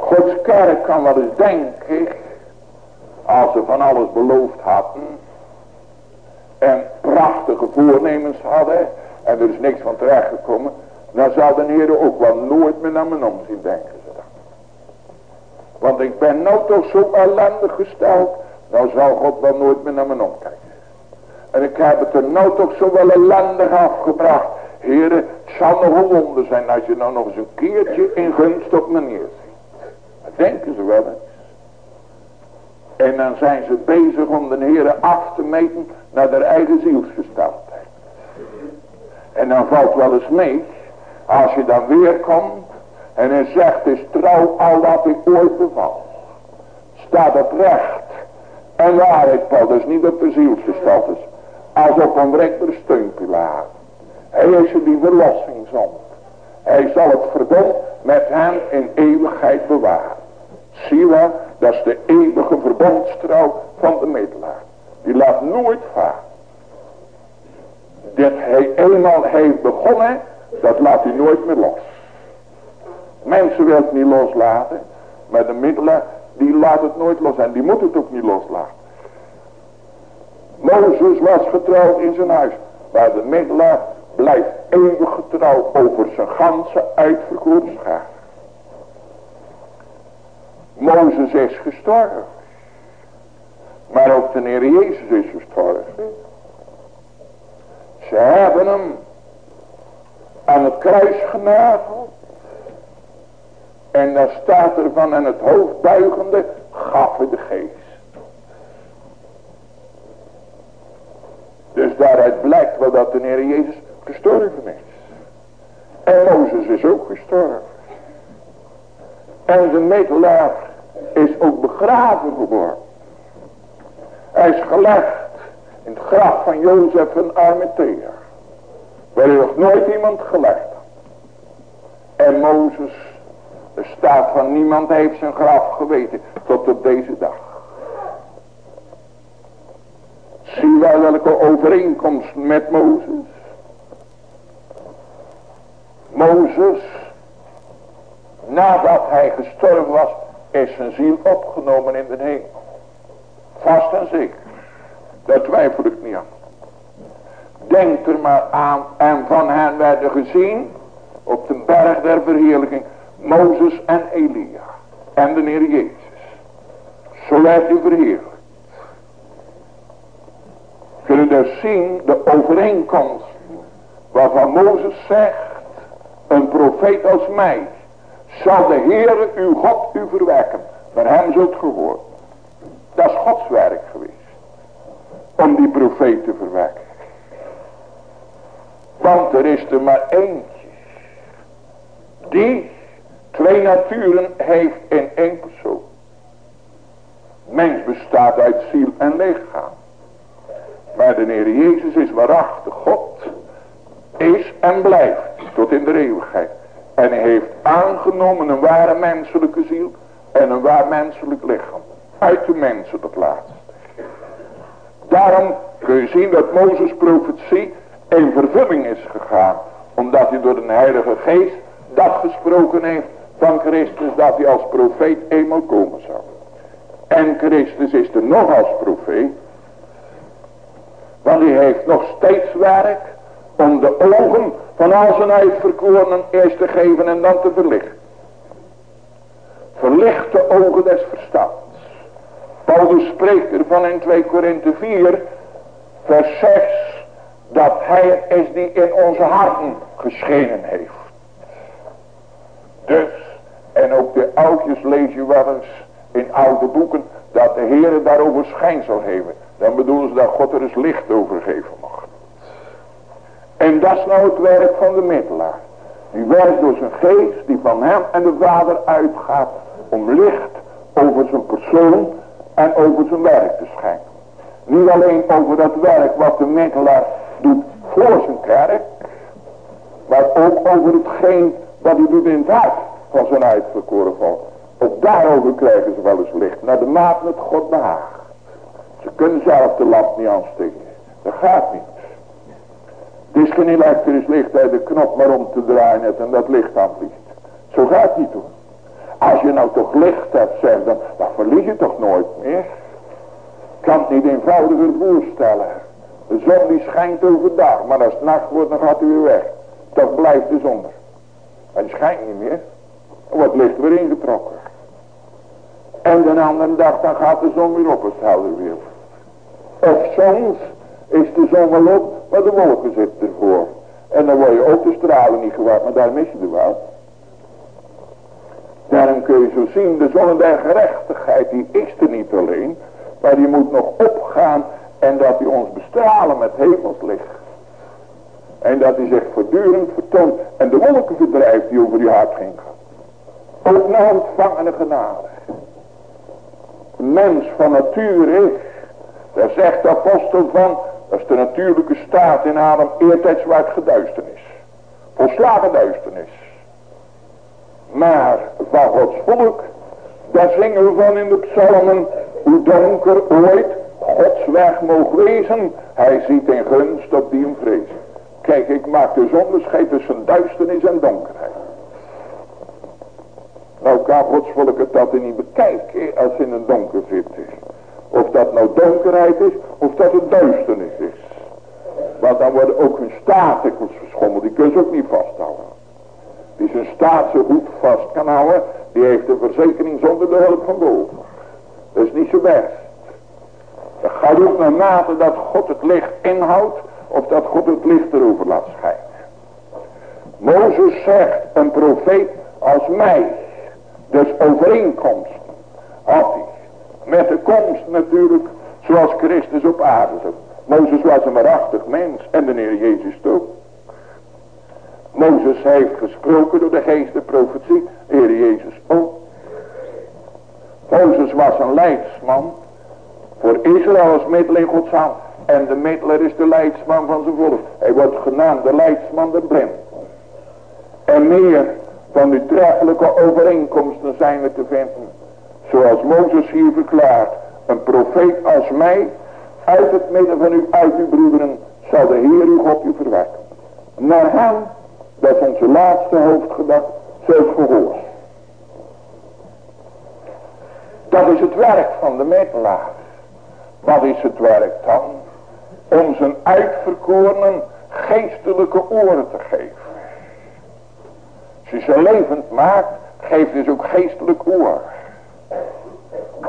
Gods kerk kan wel eens denken, als ze van alles beloofd hadden, en prachtige voornemens hadden, en er is niks van terechtgekomen, dan zou de Heer ook wel nooit meer naar mijn omzien denken. Ze dan. Want ik ben nou toch zo ellendig gesteld, nou zal God wel nooit meer naar mijn omkijken. En ik heb het er nou toch zo wel ellendig afgebracht. Heren, het zal nog een wonder zijn als je nou nog eens een keertje in gunst op me neerzet. Dat denken ze wel eens. En dan zijn ze bezig om de heren af te meten naar their eigen zielsgesteldheid. En dan valt wel eens mee, als je dan weer komt en hij zegt, is trouw al wat ik ooit beval. Staat het recht en waarheid, Paul, dus niet op de zielsgesteldheid, als op een wrekbaar steunpilaar. Hij is er die verlossing zond. Hij zal het verbond met hem in eeuwigheid bewaren. Wel, dat is de eeuwige verbondstrouw van de middelaar. Die laat nooit varen. Dat hij eenmaal heeft begonnen, dat laat hij nooit meer los. Mensen wil het niet loslaten, maar de middelaar, die laat het nooit los en die moet het ook niet loslaten. Mozes was getrouwd in zijn huis, maar de middelaar blijft eeuwig getrouw over zijn ganse uitverkoren. Mozes is gestorven. Maar ook de Heer Jezus is gestorven. Ze hebben hem aan het kruis genageld. En daar staat er van aan het hoofd buigende, gaf hij de geest. Dus daaruit blijkt wel dat de Heer Jezus gestorven is. En Mozes is ook gestorven. En de middelaar is ook begraven geworden. Hij is gelegd in het graf van Jozef en Arimathea. Waar hij nog nooit iemand gelegd had. En Mozes, er staat van niemand heeft zijn graf geweten tot op deze dag. Zie wij welke overeenkomst met Mozes. Mozes, nadat hij gestorven was, is zijn ziel opgenomen in de hemel. Vast en zeker. Daar twijfel ik niet aan. Denk er maar aan. En van hen werden gezien. Op de berg der verheerlijking. Mozes en Elia. En de Heer Jezus. Zo werd hij verheerlijkt. Kunnen dus zien de overeenkomst. Waarvan Mozes zegt. Een profeet als mij. Zal de Heere uw God u verwekken. Maar hem zult gehoord. Dat is Gods werk geweest. Om die profeet te verwekken. Want er is er maar eentje. Die twee naturen heeft in één persoon. Mens bestaat uit ziel en lichaam. Maar de Heer Jezus is waarachtig God. Is en blijft tot in de eeuwigheid. En hij heeft aangenomen een ware menselijke ziel en een waar menselijk lichaam. Uit de mensen dat laatste. Daarom kun je zien dat Mozes profetie in vervulling is gegaan. Omdat hij door de Heilige Geest dat gesproken heeft van Christus dat hij als profeet eenmaal komen zou. En Christus is er nog als profeet. Want hij heeft nog steeds werk om de ogen van al zijn uitverkorenen eerst te geven en dan te verlichten. Verlicht de ogen des verstands. Paulus spreekt ervan in 2 Korinthe 4 vers 6 dat hij is die in onze harten geschenen heeft. Dus, en ook de oudjes lees je wel eens in oude boeken dat de Heer daarover schijn zal geven. Dan bedoelen ze dat God er eens licht over geven mag. En dat is nou het werk van de middelaar. Die werkt door zijn geest die van hem en de vader uitgaat om licht over zijn persoon en over zijn werk te schijnen. Niet alleen over dat werk wat de middelaar doet voor zijn kerk, maar ook over hetgeen wat hij doet in het hart van zijn uitverkoren volk. Ook daarover krijgen ze wel eens licht, naar de maat met God behaagt. Ze kunnen zelf de lamp niet aansteken. Dat gaat niet. Het is geen elektrisch licht bij de knop maar om te draaien en dat licht aanvliegt. Zo gaat het niet. Als je nou toch licht hebt, zeg dan, dan verlies je toch nooit meer. Kan het niet eenvoudiger voorstellen. De zon die schijnt overdag, maar als het nacht wordt, dan gaat hij weer weg. Toch blijft de zon er. Hij schijnt niet meer. Er wordt licht weer ingetrokken. En de andere dag, dan gaat de zon weer op als het helder weer. Of soms is de zon wel op, maar de wolken zitten ervoor. En dan word je ook de stralen niet gewaard, maar daar mis je er wel. Daarom kun je zo zien, de zon der gerechtigheid, die is er niet alleen. Maar die moet nog opgaan en dat hij ons bestralen met hemelslicht. En dat hij zich voortdurend vertoont en de wolken verdrijft die over die hart ging. Ook na ontvangene genade. De mens van nature is, daar zegt de apostel van, is de natuurlijke staat in Adam eertijds zwart geduisternis. Volslagen duisternis. Maar van Gods volk, daar zingen we van in de psalmen, hoe donker ooit Gods weg mogen wezen. Hij ziet in gunst op die hem vrezen. Kijk, ik maak dus onderscheid tussen duisternis en donkerheid. Nou kan Gods volk het dat niet bekijken als in een donker zit. Of dat nou donkerheid is, of dat het duisternis is. Want dan worden ook hun staatikels verschommeld, die kunnen ze ook niet vasthouden. Die zijn staat zo goed vast kan houden, die heeft een verzekering zonder de hulp van boven. Dat is niet zo best. Dat gaat ook naarmate dat God het licht inhoudt, of dat God het licht erover laat schijnen. Mozes zegt, een profeet als mij, dus overeenkomst had hij. Met de komst natuurlijk, zoals Christus op aarde. Mozes was een waarachtig mens en de Heer Jezus ook. Mozes heeft gesproken door de geest de profetie, de Heer Jezus ook. Mozes was een leidsman voor Israël als middel in Gods hand. En de middelaar is de leidsman van zijn volk. Hij wordt genaamd de leidsman de blind. En meer van die treffelijke overeenkomsten zijn er te vinden. Zoals Mozes hier verklaart. Een profeet als mij. Uit het midden van u, uit uw broederen. Zal de Heer uw God u verwekken. Naar hem. Dat is onze laatste hoofdgedachte. Zoals gehoord. Dat is het werk van de middelaar. Wat is het werk dan? Om zijn uitverkorenen geestelijke oren te geven. Als je ze levend maakt, geeft dus ook geestelijk oor.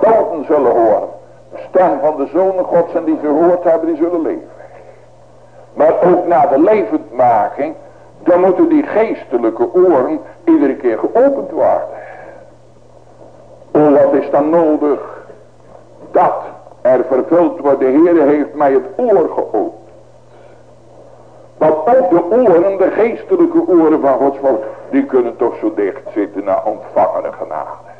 Doden zullen horen. De stem van de zonen gods en die gehoord hebben, die zullen leven. Maar ook na de levendmaking, dan moeten die geestelijke oren iedere keer geopend worden. Oh, wat is dan nodig? Dat er vervuld wordt. De Heer heeft mij het oor geopend. Want ook de oren, de geestelijke oren van Gods volk, die kunnen toch zo dicht zitten naar ontvangene genade.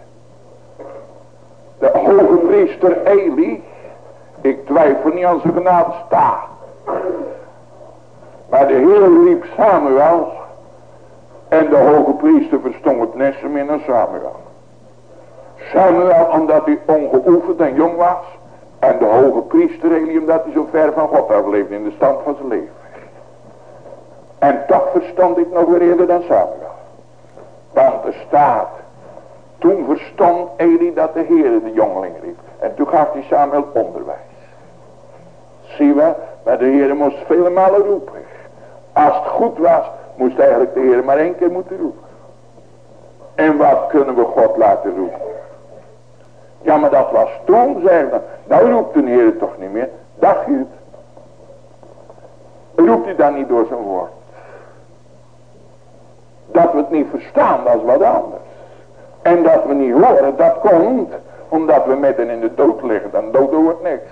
De hoge priester Eli, Ik twijfel niet aan zijn genade sta. Maar de Heer riep Samuel. En de hoge priester verstond het net min dan Samuel. Samuel omdat hij ongeoefend en jong was. En de hoge priester Eli omdat hij zo ver van God afleefde in de stand van zijn leven. En toch verstond ik nog weer eerder dan Samuel. Want er staat. Toen verstond Eli dat de Heer de jongeling riep. En toen gaf hij Samuel onderwijs. Zie we, maar de Heer moest vele malen roepen. Als het goed was, moest eigenlijk de Heer maar één keer moeten roepen. En wat kunnen we God laten roepen? Ja, maar dat was toen, zei dan. Nou roept de Heer toch niet meer. Je het? Roept hij dan niet door zijn woord? Dat we het niet verstaan, dat is wat anders. En dat we niet horen, dat komt omdat we midden in de dood liggen. Dan dood het niks.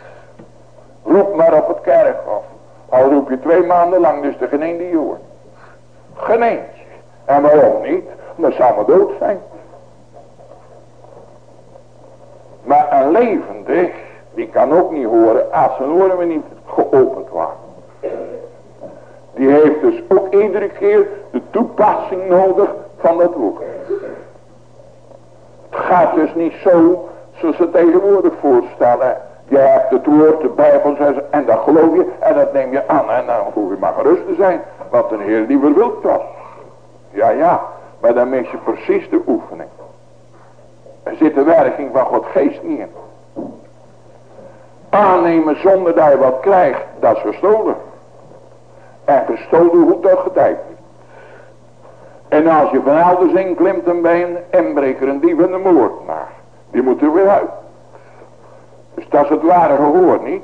Roep maar op het kerkhof. Al roep je twee maanden lang, dus geen een die hoort. Geen eentje. En waarom niet? Dan zou we dood zijn. Maar een levende, die kan ook niet horen als zijn oren we niet geopend waren. Die heeft dus ook iedere keer de toepassing nodig van dat woord. Het gaat dus niet zo zoals ze tegenwoordig voorstellen. Je hebt het woord, de Bijbel en dat geloof je en dat neem je aan. En dan hoef je maar gerust te zijn, want een Heer die wil toch. Ja, ja, maar dan mis je precies de oefening. Er zit de werking van God geest niet in. Aannemen zonder dat je wat krijgt, dat is gestolen. En gestolen hoe dat getijpt En als je van elders inklimt dan ben je een inbreker, een dief en een moordenaar. Die moet er weer uit. Dus dat is het ware gehoor niet.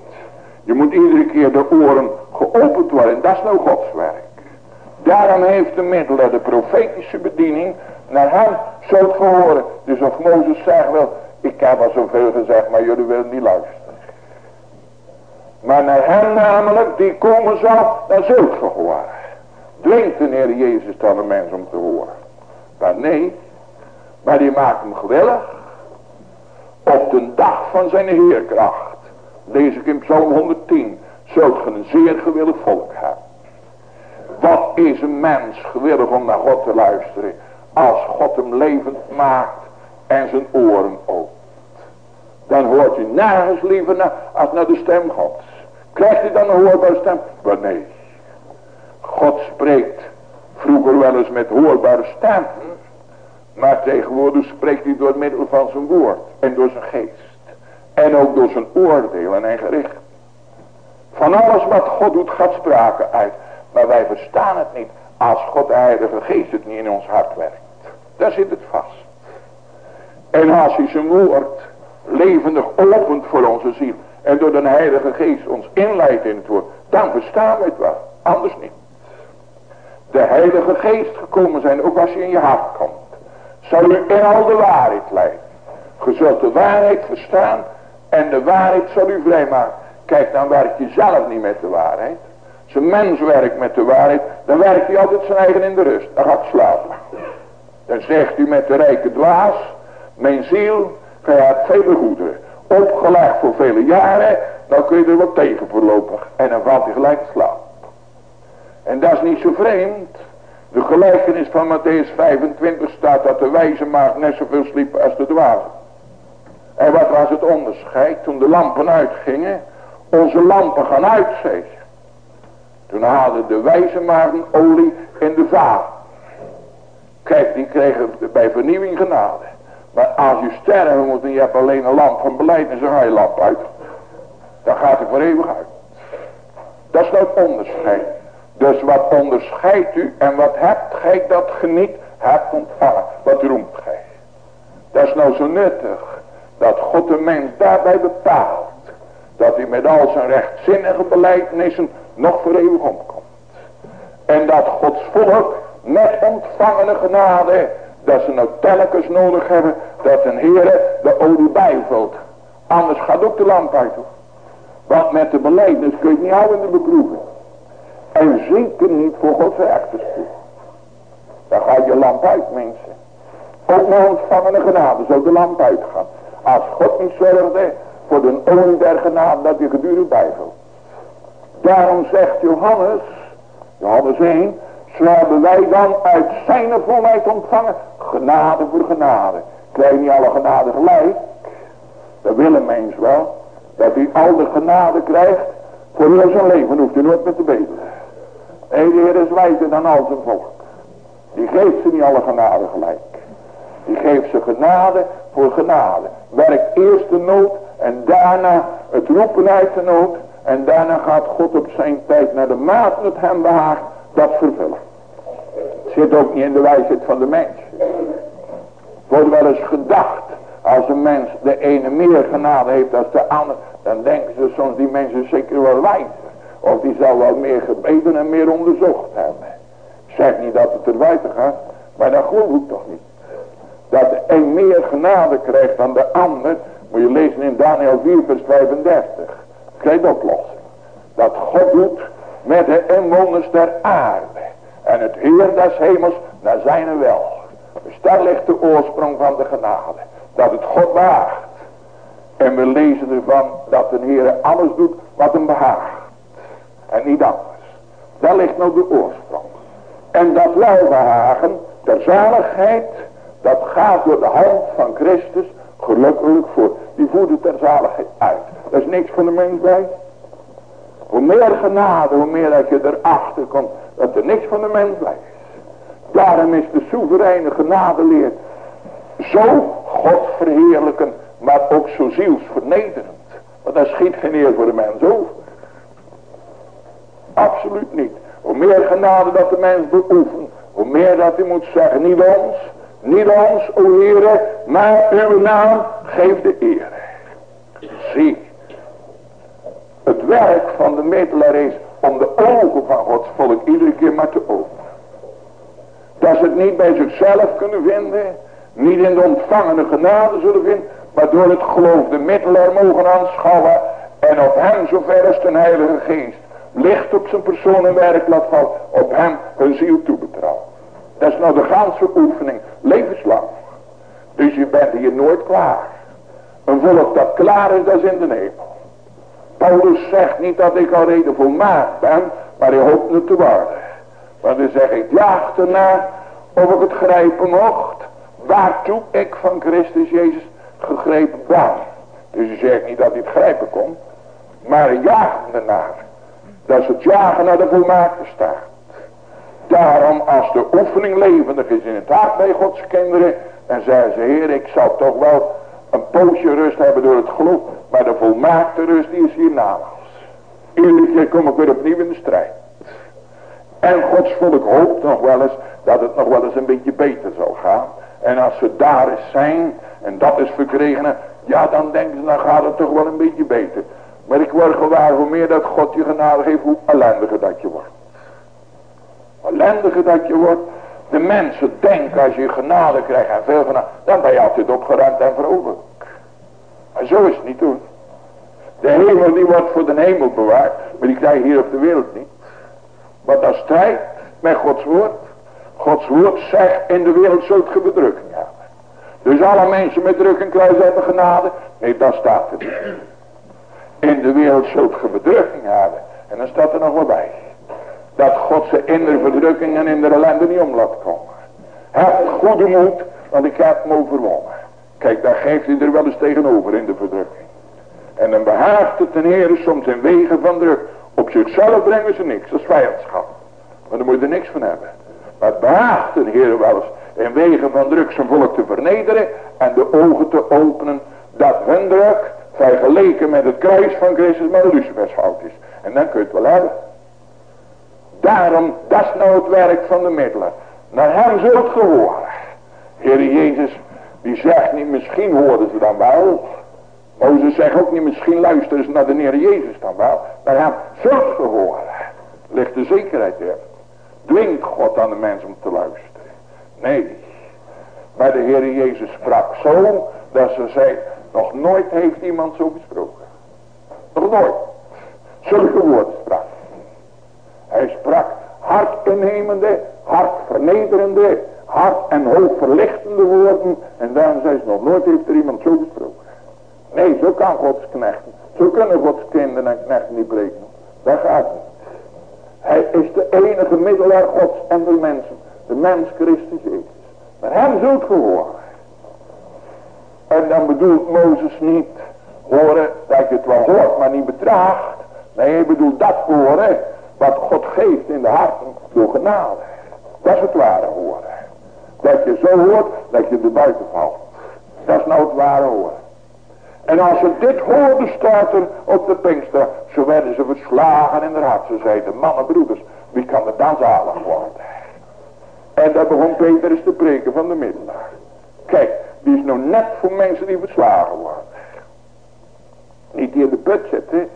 Je moet iedere keer de oren geopend worden. Dat is nou Gods werk. Daarom heeft de middelen de profetische bediening naar hem zult gehoren. Dus of Mozes zegt wel, ik heb al zoveel gezegd, maar jullie willen niet luisteren. Maar naar hem namelijk, die komen zal, dan zult ge horen. Dwingt de Heer Jezus dan een mens om te horen? Maar nee, maar die maakt hem gewillig. Op de dag van zijn heerkracht, lees ik in Psalm 110, zult ge een zeer gewillig volk hebben. Wat is een mens gewillig om naar God te luisteren? Als God hem levend maakt en zijn oren opent. Dan hoort hij nergens liever naar, als naar de stem Gods. Krijgt hij dan een hoorbare stem? Maar nee. God spreekt vroeger wel eens met hoorbare stem. Maar tegenwoordig spreekt hij door middel van zijn woord. En door zijn geest. En ook door zijn oordelen en gericht. Van alles wat God doet gaat sprake uit. Maar wij verstaan het niet. Als God de heilige geest het niet in ons hart werkt. Daar zit het vast. En als hij zijn woord levendig opent voor onze ziel. En door de heilige geest ons inleidt in het woord. Dan verstaan we het wel. Anders niet. De heilige geest gekomen zijn. Ook als je in je hart komt. Zal u in al de waarheid leiden. Je zult de waarheid verstaan. En de waarheid zal u vrijmaken. Kijk dan werk je zelf niet met de waarheid. Als een mens werkt met de waarheid. Dan werkt hij altijd zijn eigen in de rust. Dan gaat slapen. Dan zegt u met de rijke dwaas. Mijn ziel, gij hebt vele goederen. Opgelegd voor vele jaren. Dan kun je er wat tegen voorlopig. En dan valt hij gelijk te slaap. En dat is niet zo vreemd. De gelijkenis van Matthäus 25 staat dat de wijze maagd net zoveel sliep als de dwaas. En wat was het onderscheid? Toen de lampen uitgingen. Onze lampen gaan uit, zei ze. Toen hadden de wijze maagden olie in de vaat. Kijk, die kregen bij vernieuwing genade. Maar als je sterven moet en je hebt alleen een lamp van beleid zo ga je lamp uit. Dan gaat hij voor eeuwig uit. Dat is nou het onderscheid. Dus wat onderscheidt u en wat hebt gij dat geniet hebt ontvangen. Wat roemt gij. Dat is nou zo nuttig. Dat God de mens daarbij bepaalt. Dat hij met al zijn rechtzinnige beleidnissen nog voor eeuwig omkomt. En dat Gods volk met ontvangene genade. Dat ze nou telkens nodig hebben dat een Heer de olie bijvult. Anders gaat ook de lamp uit. Want met de beleidnis kun je het niet houden in de beproeving. En zeker niet voor Gods toe. Dan gaat je lamp uit mensen. Ook met ontvangene genade zou de lamp uitgaan. Als God niet zorgde voor de olie der genade dat je gedurig bijvult. Daarom zegt Johannes, Johannes 1, zo hebben wij dan uit zijn volheid ontvangen, genade voor genade. Krijg niet alle genade gelijk, dat wil een mens wel, dat hij al de genade krijgt, voor heel zijn leven hoeft hij nooit meer te bedelen. Nee, de Heer is wijzer dan al zijn volk. Die geeft ze niet alle genade gelijk. Die geeft ze genade voor genade. Werkt eerst de nood en daarna het roepen uit de nood. En daarna gaat God op zijn tijd naar de maat met hem behaagt dat vervullen. Het zit ook niet in de wijsheid van de mens. Wordt wel eens gedacht. Als een mens de ene meer genade heeft dan de ander. Dan denken ze soms die mensen zeker wel wijzer. Of die zal wel meer gebeden en meer onderzocht hebben. Ik zeg niet dat het er wijzer gaat. Maar dat geloof ik toch niet. Dat de een meer genade krijgt dan de ander. Moet je lezen in Daniel 4 vers 35. Krijg de oplossing. Dat God doet met de inwoners der aarde. En het Heer des hemels naar zijn wel. Dus daar ligt de oorsprong van de genade. Dat het God waagt. En we lezen ervan dat de Heer alles doet wat hem behaagt. En niet anders. Daar ligt nou de oorsprong. En dat welbehagen, de zaligheid, dat gaat door de hand van Christus gelukkig voor. Die voert het ter zaligheid uit. Er is niks van de mens bij. Hoe meer genade, hoe meer dat je erachter komt dat er niks van de mens bij. Daarom is de soevereine genade leer zo God verheerlijken, maar ook zo zielsvernederend. Want daar schiet geen eer voor de mens over. Absoluut niet. Hoe meer genade dat de mens beoefent, hoe meer dat hij moet zeggen, niet ons, niet ons, o Heere, maar uw naam geeft de eer. Zie, het werk van de middelaar is om de ogen van Gods volk iedere keer maar te openen. Dat ze het niet bij zichzelf kunnen vinden, niet in de ontvangene genade zullen vinden, maar door het geloof de middelaar mogen aanschouwen en op hem zover is de Heilige Geest licht op zijn persoon en werk laat vallen, op hem hun ziel toebetrouwen. Dat is nou de ganse oefening, levenslang. Dus je bent hier nooit klaar. Een volk dat klaar is, dat is in de hemel. Paulus zegt niet dat ik al reden volmaakt ben, maar hij hoopt het te worden. Want hij zegt, ik jaag ernaar of ik het grijpen mocht, waartoe ik van Christus Jezus gegrepen ben. Dus hij zegt niet dat hij het grijpen kon, maar hij jaagt ernaar. Dat is het jagen naar de volmaakte staat. Daarom als de oefening levendig is in het hart bij Gods kinderen. Dan zeggen ze, Heer ik zal toch wel een poosje rust hebben door het geloof. Maar de volmaakte rust die is hier namens. Iedere keer kom ik weer opnieuw in de strijd. En Gods volk hoopt nog wel eens dat het nog wel eens een beetje beter zal gaan. En als ze daar eens zijn en dat is verkregen, ja dan denken ze dan gaat het toch wel een beetje beter. Maar ik word gewaar hoe meer dat God je genade geeft, hoe ellendiger dat je wordt. Ellendiger dat je wordt. De mensen denken als je genade krijgt en veel genade, dan ben je altijd opgeruimd en vrolijk. Maar zo is het niet hoor. De hemel die wordt voor de hemel bewaard, maar die krijg je hier op de wereld niet. Maar dat strijd met Gods woord. Gods woord zegt in de wereld zult je bedrukking hebben. Dus alle mensen met druk en kruis hebben genade. Nee, dat staat er niet. In de wereld zult je bedrukking hebben. En dan staat er nog wat bij. Dat God ze in de verdrukking en in de ellende niet om laat komen. Heb goede moed, want ik heb hem overwonnen. Kijk, daar geeft hij er wel eens tegenover in de verdrukking. En dan behaagt het ten Heer soms in wegen van druk. Op zichzelf brengen ze niks, dat is vijandschap. Maar daar moet je er niks van hebben. Maar het behaagt ten Heer wel eens in wegen van druk zijn volk te vernederen. En de ogen te openen dat hun druk vergeleken met het kruis van Christus maar Lucifers fout is. En dan kun je het wel hebben. Daarom, dat is nou het werk van de middelen. Naar hem zult gehoord. Heer Jezus, die zegt niet, misschien hoorden ze dan wel. Mozes zegt ook niet, misschien luisteren ze naar de Heer Jezus dan wel. Naar hem zult gehoord. Ligt de zekerheid in. Dwingt God aan de mens om te luisteren. Nee. Maar de Heer Jezus sprak zo, dat ze zei, nog nooit heeft iemand zo gesproken. Nog nooit. Zulke woorden sprak. Hij sprak hart innemende, hart en hoofd verlichtende woorden. En daarom zei ze nog nooit heeft er iemand zo gesproken. Nee, zo kan Gods knechten. Zo kunnen Gods kinderen en knechten niet breken. Dat gaat niet. Hij is de enige middelaar Gods en de mensen. De mens Christus Jezus. Maar hem zult gehoor. En dan bedoelt Mozes niet horen dat je het wel hoort, maar niet betraagt. Nee, hij bedoelt dat horen wat God geeft in de harten door genade. Dat is het ware horen. Dat je zo hoort dat je er buiten valt. Dat is nou het ware horen. En als ze dit hoorden starten op de Pinkster, zo werden ze verslagen in de hart. Ze zeiden, mannen, broeders, wie kan er dan zalig worden? En daar begon Petrus te preken van de middelaar. Kijk, die is nou net voor mensen die verslagen worden. Niet die in de put zitten.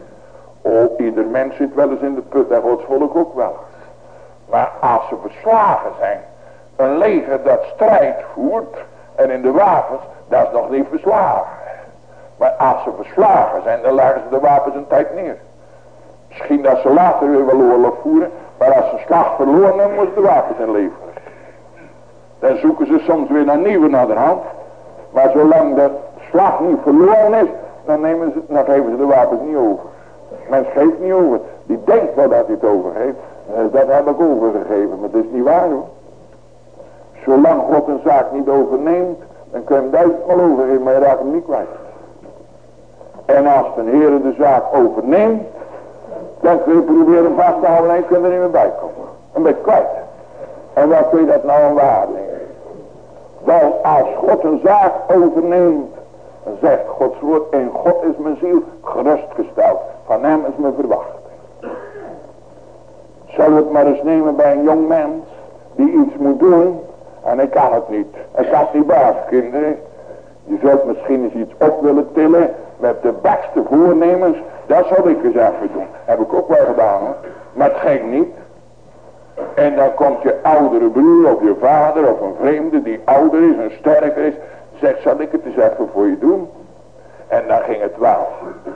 Oh, ieder mens zit wel eens in de put en Gods volk ook wel. Maar als ze verslagen zijn, een leger dat strijd voert en in de wapens, dat is nog niet verslagen. Maar als ze verslagen zijn, dan leggen ze de wapens een tijd neer. Misschien dat ze later weer wel oorlog voeren, maar als ze slag verloren hebben, moeten ze de wapens inleveren. Dan zoeken ze soms weer naar nieuwe naar de hand. Maar zolang de slag niet verloren is, dan, nemen ze, dan geven ze de wapens niet over. Mens geeft niet over. Die denkt wel dat hij het overgeeft. Eh, dat heb ik overgegeven, maar dat is niet waar hoor. Zolang God een zaak niet overneemt, dan kun je hem duizendmal overgeven, maar je raakt hem niet kwijt. En als de Heer de zaak overneemt, dan kun je proberen vast te houden en je kunt er niet meer bij komen. Dan ben je kwijt. En wat kun je dat nou aan waarnemen? Als God een zaak overneemt, zegt Gods woord, in God is mijn ziel gerustgesteld. Van hem is mijn verwachting. Zal het maar eens nemen bij een jong mens, die iets moet doen, en hij kan het niet. Hij kan het niet baas, kinderen. Je zult misschien eens iets op willen tillen, met de beste voornemens, dat zal ik eens even doen. Heb ik ook wel gedaan hoor. Maar het ging niet. En dan komt je oudere broer of je vader of een vreemde die ouder is en sterker is. Zegt, zal ik het eens even voor je doen? En dan ging het wel.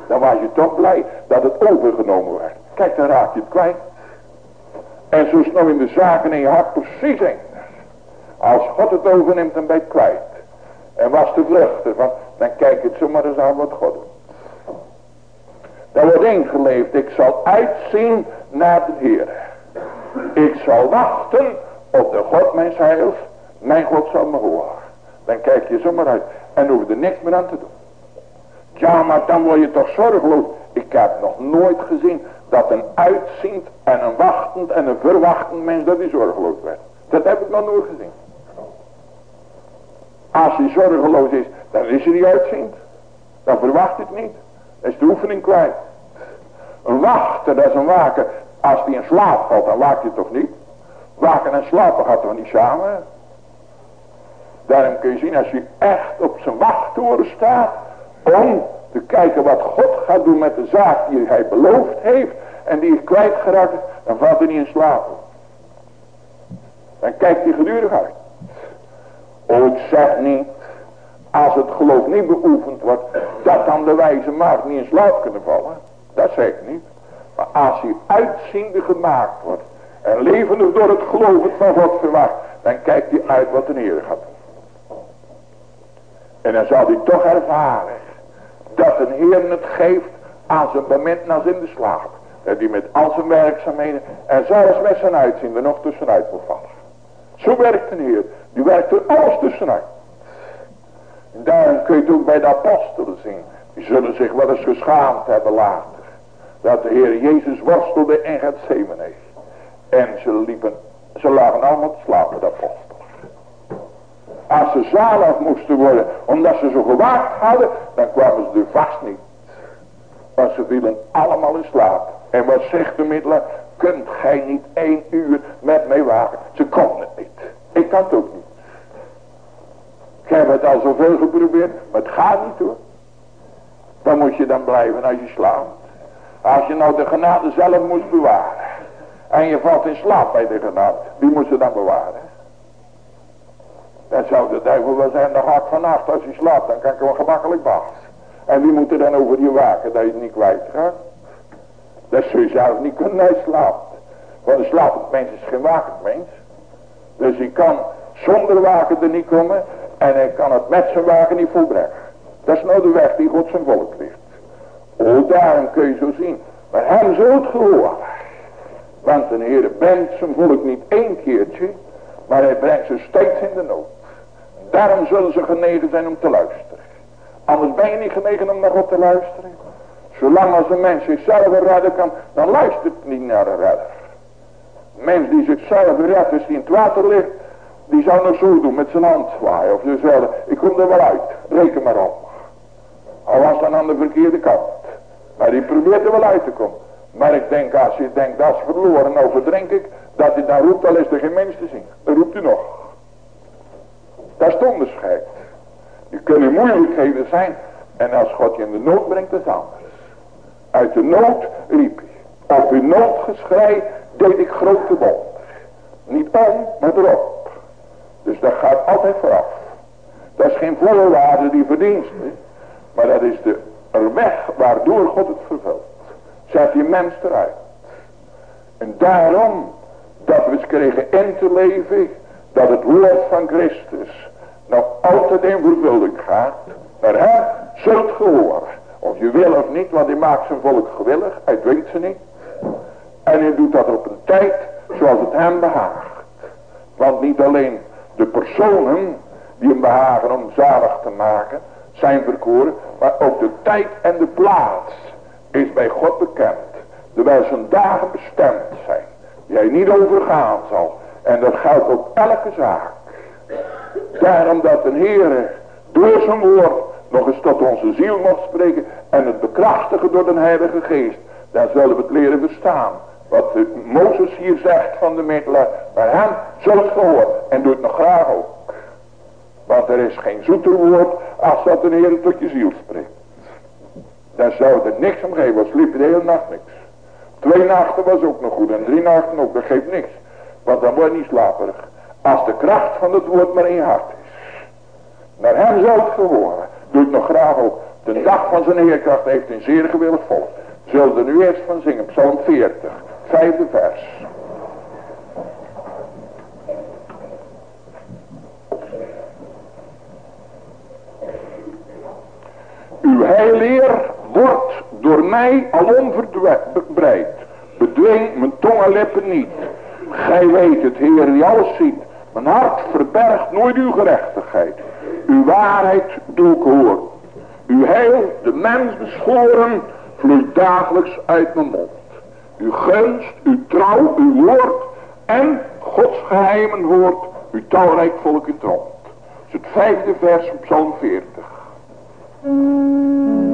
Dan was je toch blij dat het overgenomen werd. Kijk, dan raak je het kwijt. En zo snel in de zaken in je hart precies in. Als God het overneemt, dan ben je het kwijt. En was de vlucht van, dan kijk het zomaar eens aan wat God doet. Daar wordt ingeleefd, ik zal uitzien naar de Heer. Ik zal wachten op de God mijn heils. Mijn God zal me horen. Dan kijk je zomaar uit. En hoef er niks meer aan te doen. Ja, maar dan word je toch zorgeloos. Ik heb nog nooit gezien dat een uitziend en een wachtend en een verwachtend mens dat hij zorgeloos werd. Dat heb ik nog nooit gezien. Als hij zorgeloos is, dan is hij niet uitziend. Dan verwacht het niet. Dan is de oefening kwijt. Een wachter, dat is een waken. Als hij in slaap valt, dan waakt hij toch niet? Waken en slapen gaat toch niet samen? Daarom kun je zien, als hij echt op zijn wachttoren staat, om te kijken wat God gaat doen met de zaak die hij beloofd heeft, en die is kwijtgeraakt, dan valt hij niet in slaap. Dan kijkt hij gedurig uit. Oh, ik zeg niet, als het geloof niet beoefend wordt, dat dan de wijze maagd niet in slaap kunnen vallen. Dat zeg ik niet. Maar als hij uitziende gemaakt wordt, en levendig door het geloof van God verwacht, dan kijkt hij uit wat de Heer gaat doen. En dan zal hij toch ervaren, dat de Heer het geeft aan zijn moment als in de slaap. Dat hij met al zijn werkzaamheden en zelfs met zijn uitzien nog tussenuit moet vallen. Zo werkt de Heer. Die werkt er alles tussenuit. En daarom kun je het ook bij de apostelen zien. Die zullen zich wel eens geschaamd hebben later. Dat de Heer Jezus worstelde in Gethsemane. En ze liepen, ze lagen allemaal te slapen, de apostelen. Als ze zalig moesten worden, omdat ze zo gewaakt hadden, dan kwamen ze er vast niet. Want ze vielen allemaal in slaap. En wat zegt de middelaar? Kunt gij niet één uur met mij waken? Ze konden het niet. Ik kan het ook niet. Ik heb het al zoveel geprobeerd, maar het gaat niet hoor. Dan moet je dan blijven als je slaapt. Als je nou de genade zelf moest bewaren. En je valt in slaap bij de genade. Wie moet ze dan bewaren? Dan zou de duivel wel zijn, dan ga ik vannacht als je slaapt. Dan kan ik wel gemakkelijk wachten. En wie moet er dan over je waken dat je het niet kwijtraakt? Dat zul je zelf niet kunnen, hij slaapt. Want een slapend mens is geen wakend mens. Dus hij kan zonder waken er niet komen. En hij kan het met zijn waken niet volbrengen. Dat is nou de weg die God zijn volk ligt. O, daarom kun je zo zien. Maar hem zult gehoor. Want de Heer brengt zijn volk niet één keertje. Maar hij brengt ze steeds in de nood. Daarom zullen ze genegen zijn om te luisteren. Anders ben je niet genegen om naar God te luisteren. Zolang als een mens zichzelf redden kan, dan luistert niet naar de redder. Een mens die zichzelf redt, is die in het water ligt, die zou nog zo doen met zijn hand zwaaien. Of ze ik kom er wel uit, reken maar op. Al was dan aan de verkeerde kant. Maar die probeert er wel uit te komen. Maar ik denk, als je denkt, dat is verloren, nou verdrink ik, dat hij dan roept, dan is er geen mens te zien. Dan roept hij nog. Dat is het onderscheid. Je kunnen moeilijkheden zijn, en als God je in de nood brengt, is het anders. Uit de nood riep hij. Op uw noodgeschrei deed ik grote wonder. Niet om, maar erop. Dus dat gaat altijd vooraf. Dat is geen voorwaarde die verdienste. Maar dat is de weg waardoor God het vervult. Zet je mens eruit. En daarom dat we eens kregen in te leven. Dat het woord van Christus nog altijd in vervulling gaat. Maar hem zult gehoren. Of je wil of niet, want hij maakt zijn volk gewillig. Hij dwingt ze niet. En hij doet dat op een tijd zoals het hem behaagt. Want niet alleen de personen die hem behagen om zalig te maken zijn verkoren. Maar ook de tijd en de plaats is bij God bekend. Terwijl zijn dagen bestemd zijn. Die hij niet overgaan zal. En dat geldt op elke zaak. Daarom dat een Heer door zijn woord nog eens tot onze ziel mocht spreken en het bekrachtigen door de Heilige Geest. Dan zullen we het leren verstaan. Wat Mozes hier zegt van de middelen. Maar hem zult gehoord. En doet nog graag ook. Want er is geen zoeter woord als dat een Heer tot je ziel spreekt. Dan zou er niks om geven. Was liep de hele nacht niks. Twee nachten was ook nog goed. En drie nachten ook. Dat geeft niks. Want dan word je niet slaperig. Als de kracht van het woord maar in je hart is. Naar hem zou het gehoren doet nog graag ook. De dag van zijn heerkracht heeft een zeer gewillig volk. Zullen er nu eerst van zingen. Psalm 40. Vijfde vers. Uw heilleer wordt door mij alom verbreid. Bedwing mijn tong en lippen niet. Gij weet het, Heer, die alles ziet. Mijn hart verbergt nooit uw gerechtigheid. Uw waarheid doe ik hoor. Uw heil, de mens beschoren, vloeit dagelijks uit mijn mond. Uw gunst, uw trouw, uw woord en Gods geheimen hoort uw talrijk volk in. Dat is het vijfde vers op Psalm 40. う。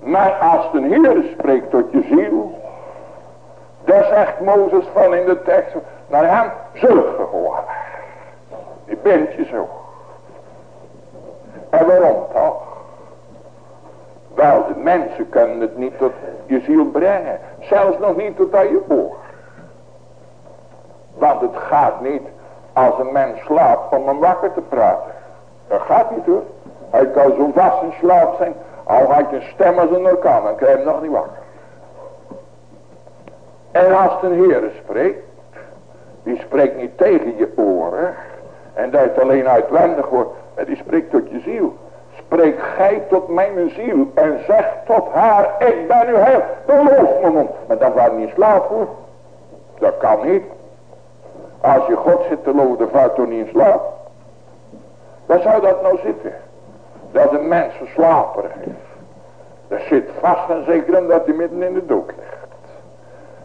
Maar als de Heer spreekt tot je ziel. Daar zegt Mozes van in de tekst. Naar hem zult gehoord. Je bent je zo. En waarom toch? Wel, de mensen kunnen het niet tot je ziel brengen. Zelfs nog niet tot aan je oor. Want het gaat niet als een mens slaapt om hem wakker te praten. Dat gaat niet hoor. Hij kan zo vast in slaap zijn. Al had je een stem als een orkaan, dan krijg hem nog niet wakker. En als de Heer spreekt, die spreekt niet tegen je oren. En dat alleen uitwendig wordt, maar die spreekt tot je ziel. Spreek gij tot mijn ziel en zeg tot haar, ik ben uw heil. Dan looft me. Maar dan gaat niet slaap hoor. Dat kan niet. Als je God zit te loven, dan vaart toch niet in slaap. Waar zou dat nou zitten? Dat een mens verslaperig. Zit vast en zeker omdat hij midden in de dood ligt.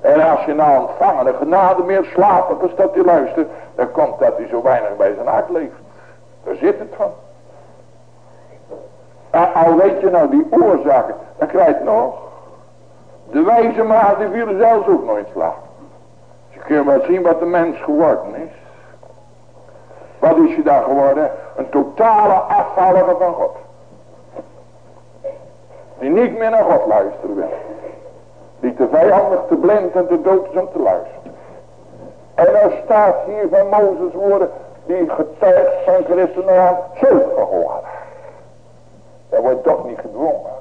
En als je nou ontvangen de genade meer slapen als dat hij luistert, dan komt dat hij zo weinig bij zijn hart leeft. Daar zit het van. En al weet je nou die oorzaken, dan krijg je nog. De wijze maat die vielen zelfs ook nooit slaap. Dus je kunt wel zien wat de mens geworden is. Wat is je daar geworden? Een totale afvallige van God. Die niet meer naar God luisteren wil. Die te vijandig, te blind en te dood is om te luisteren. En er staat hier van Mozes woorden. Die getuigt van Christus aan gehoord. Dat wordt toch niet gedwongen.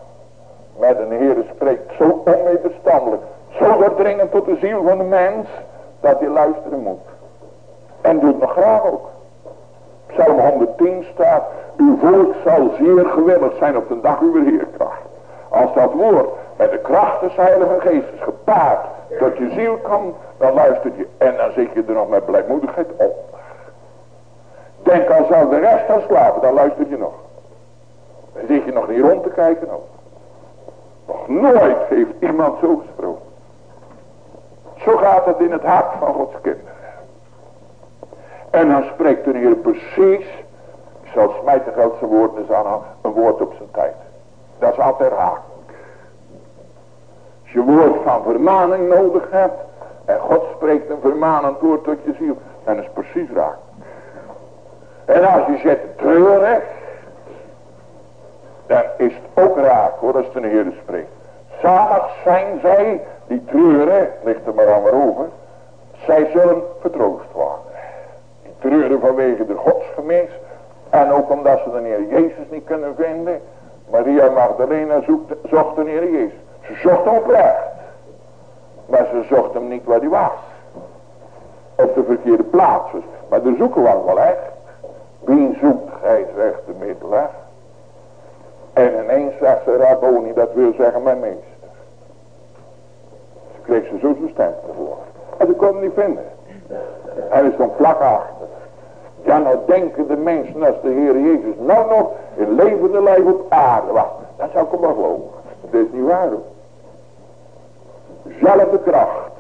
Maar de Heer spreekt zo onwederstandelijk. Zo doordringend tot de ziel van de mens. Dat hij luisteren moet. En doet nog graag ook. Psalm 110 staat. Uw volk zal zeer gewillig zijn op de dag uw heerkracht. Als dat woord met de kracht des heilige geestes gepaard tot je ziel komt. Dan luistert je. En dan zit je er nog met blijmoedigheid op. Denk als zou de rest gaan slapen. Dan luister je nog. Dan zit je nog niet rond te kijken. Nog nooit heeft iemand zo gesproken. Zo gaat het in het hart van Gods kinderen. En dan spreekt de Heer precies, ik zal smijten grootste woord eens aan, een woord op zijn tijd. Dat is altijd raak. Als je woord van vermaning nodig hebt, en God spreekt een vermanend woord tot je ziel, dan is het precies raak. En als je zit treurig, dan is het ook raak hoor, als de Heer spreekt. Zalig zijn zij die treuren, ligt er maar aan over, zij zullen vertroost worden treuren vanwege de godsgemeens. En ook omdat ze de Heer Jezus niet kunnen vinden. Maria Magdalena zoekt, zocht de Heer Jezus. Ze zocht hem oprecht. Maar ze zocht hem niet waar hij was. Op de verkeerde plaats. Maar de zoeken was wel echt. Wie zoekt gij, zegt de middelaar. En ineens zegt ze Rabboni, dat wil zeggen mijn meester. Ze kreeg ze zo zijn stem ervoor. En ze kon hem niet vinden. Hij is dan vlak achter. Ja, nou denken de mensen als de Heer Jezus nou nog in levende lijf op aarde was. Dat zou ik hem geloven. Dat is niet waar hoor. Zelfde kracht.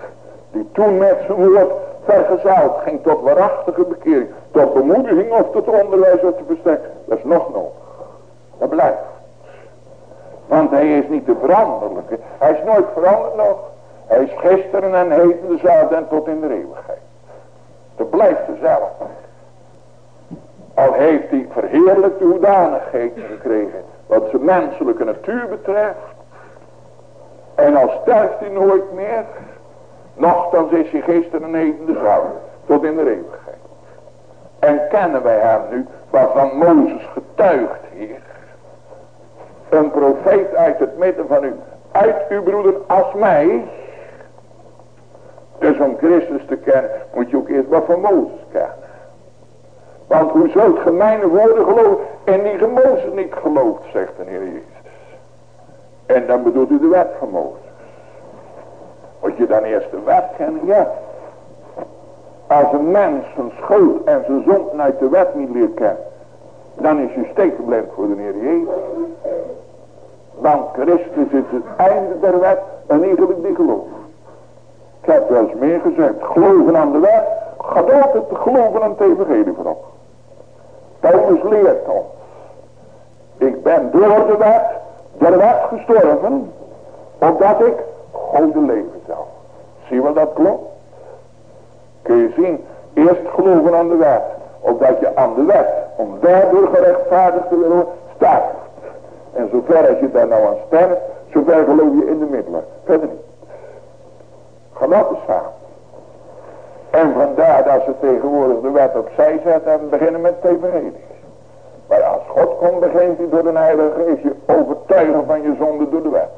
Die toen met zijn woord vergezeld ging tot waarachtige bekering. Tot bemoediging of tot onderwijs wat te versterken. Dat is nog nodig. Dat blijft. Want hij is niet de veranderlijke. Hij is nooit veranderd nog. Hij is gisteren en heden dezelfde en tot in de eeuwigheid. Dat blijft dezelfde. Al heeft hij verheerlijkte hoedanigheden gekregen. Wat zijn menselijke natuur betreft. En al sterft hij nooit meer. Nochtans is hij gisteren en heden dezelfde. Tot in de eeuwigheid. En kennen wij hem nu. Waarvan Mozes getuigt hier. Een profeet uit het midden van u. Uit uw broeder als mij. Dus om Christus te kennen, moet je ook eerst wat van Mozes kennen. Want hoe zult ge mijn woorden geloven en die ge niet gelooft, zegt de Heer Jezus. En dan bedoelt u de wet van Mozes. Moet je dan eerst de wet kennen? Ja. Als een mens zijn schuld en zijn zond uit de wet niet leert kennen. Dan is hij stekenblind voor de Heer Jezus. Want Christus is het einde der wet en eigenlijk die geloof. Ik heb wel eens meer gezegd. Geloven aan de wet gaat altijd te geloven aan het evangelie voorop. Paulus leert ons. Ik ben door de wet, der wet gestorven, opdat ik goede leven zou. Zie je wat dat klopt? Kun je zien, eerst geloven aan de wet, opdat je aan de wet, om daardoor gerechtvaardigd te worden, staat. En zover als je daar nou aan sterft, zover geloof je in de middelen. Verder niet. Gelaten samen. En vandaar dat ze tegenwoordig de wet opzij zetten en beginnen met evangelie. Maar als God komt, begint hij door de Heilige Geest je overtuigen van je zonde door de wet.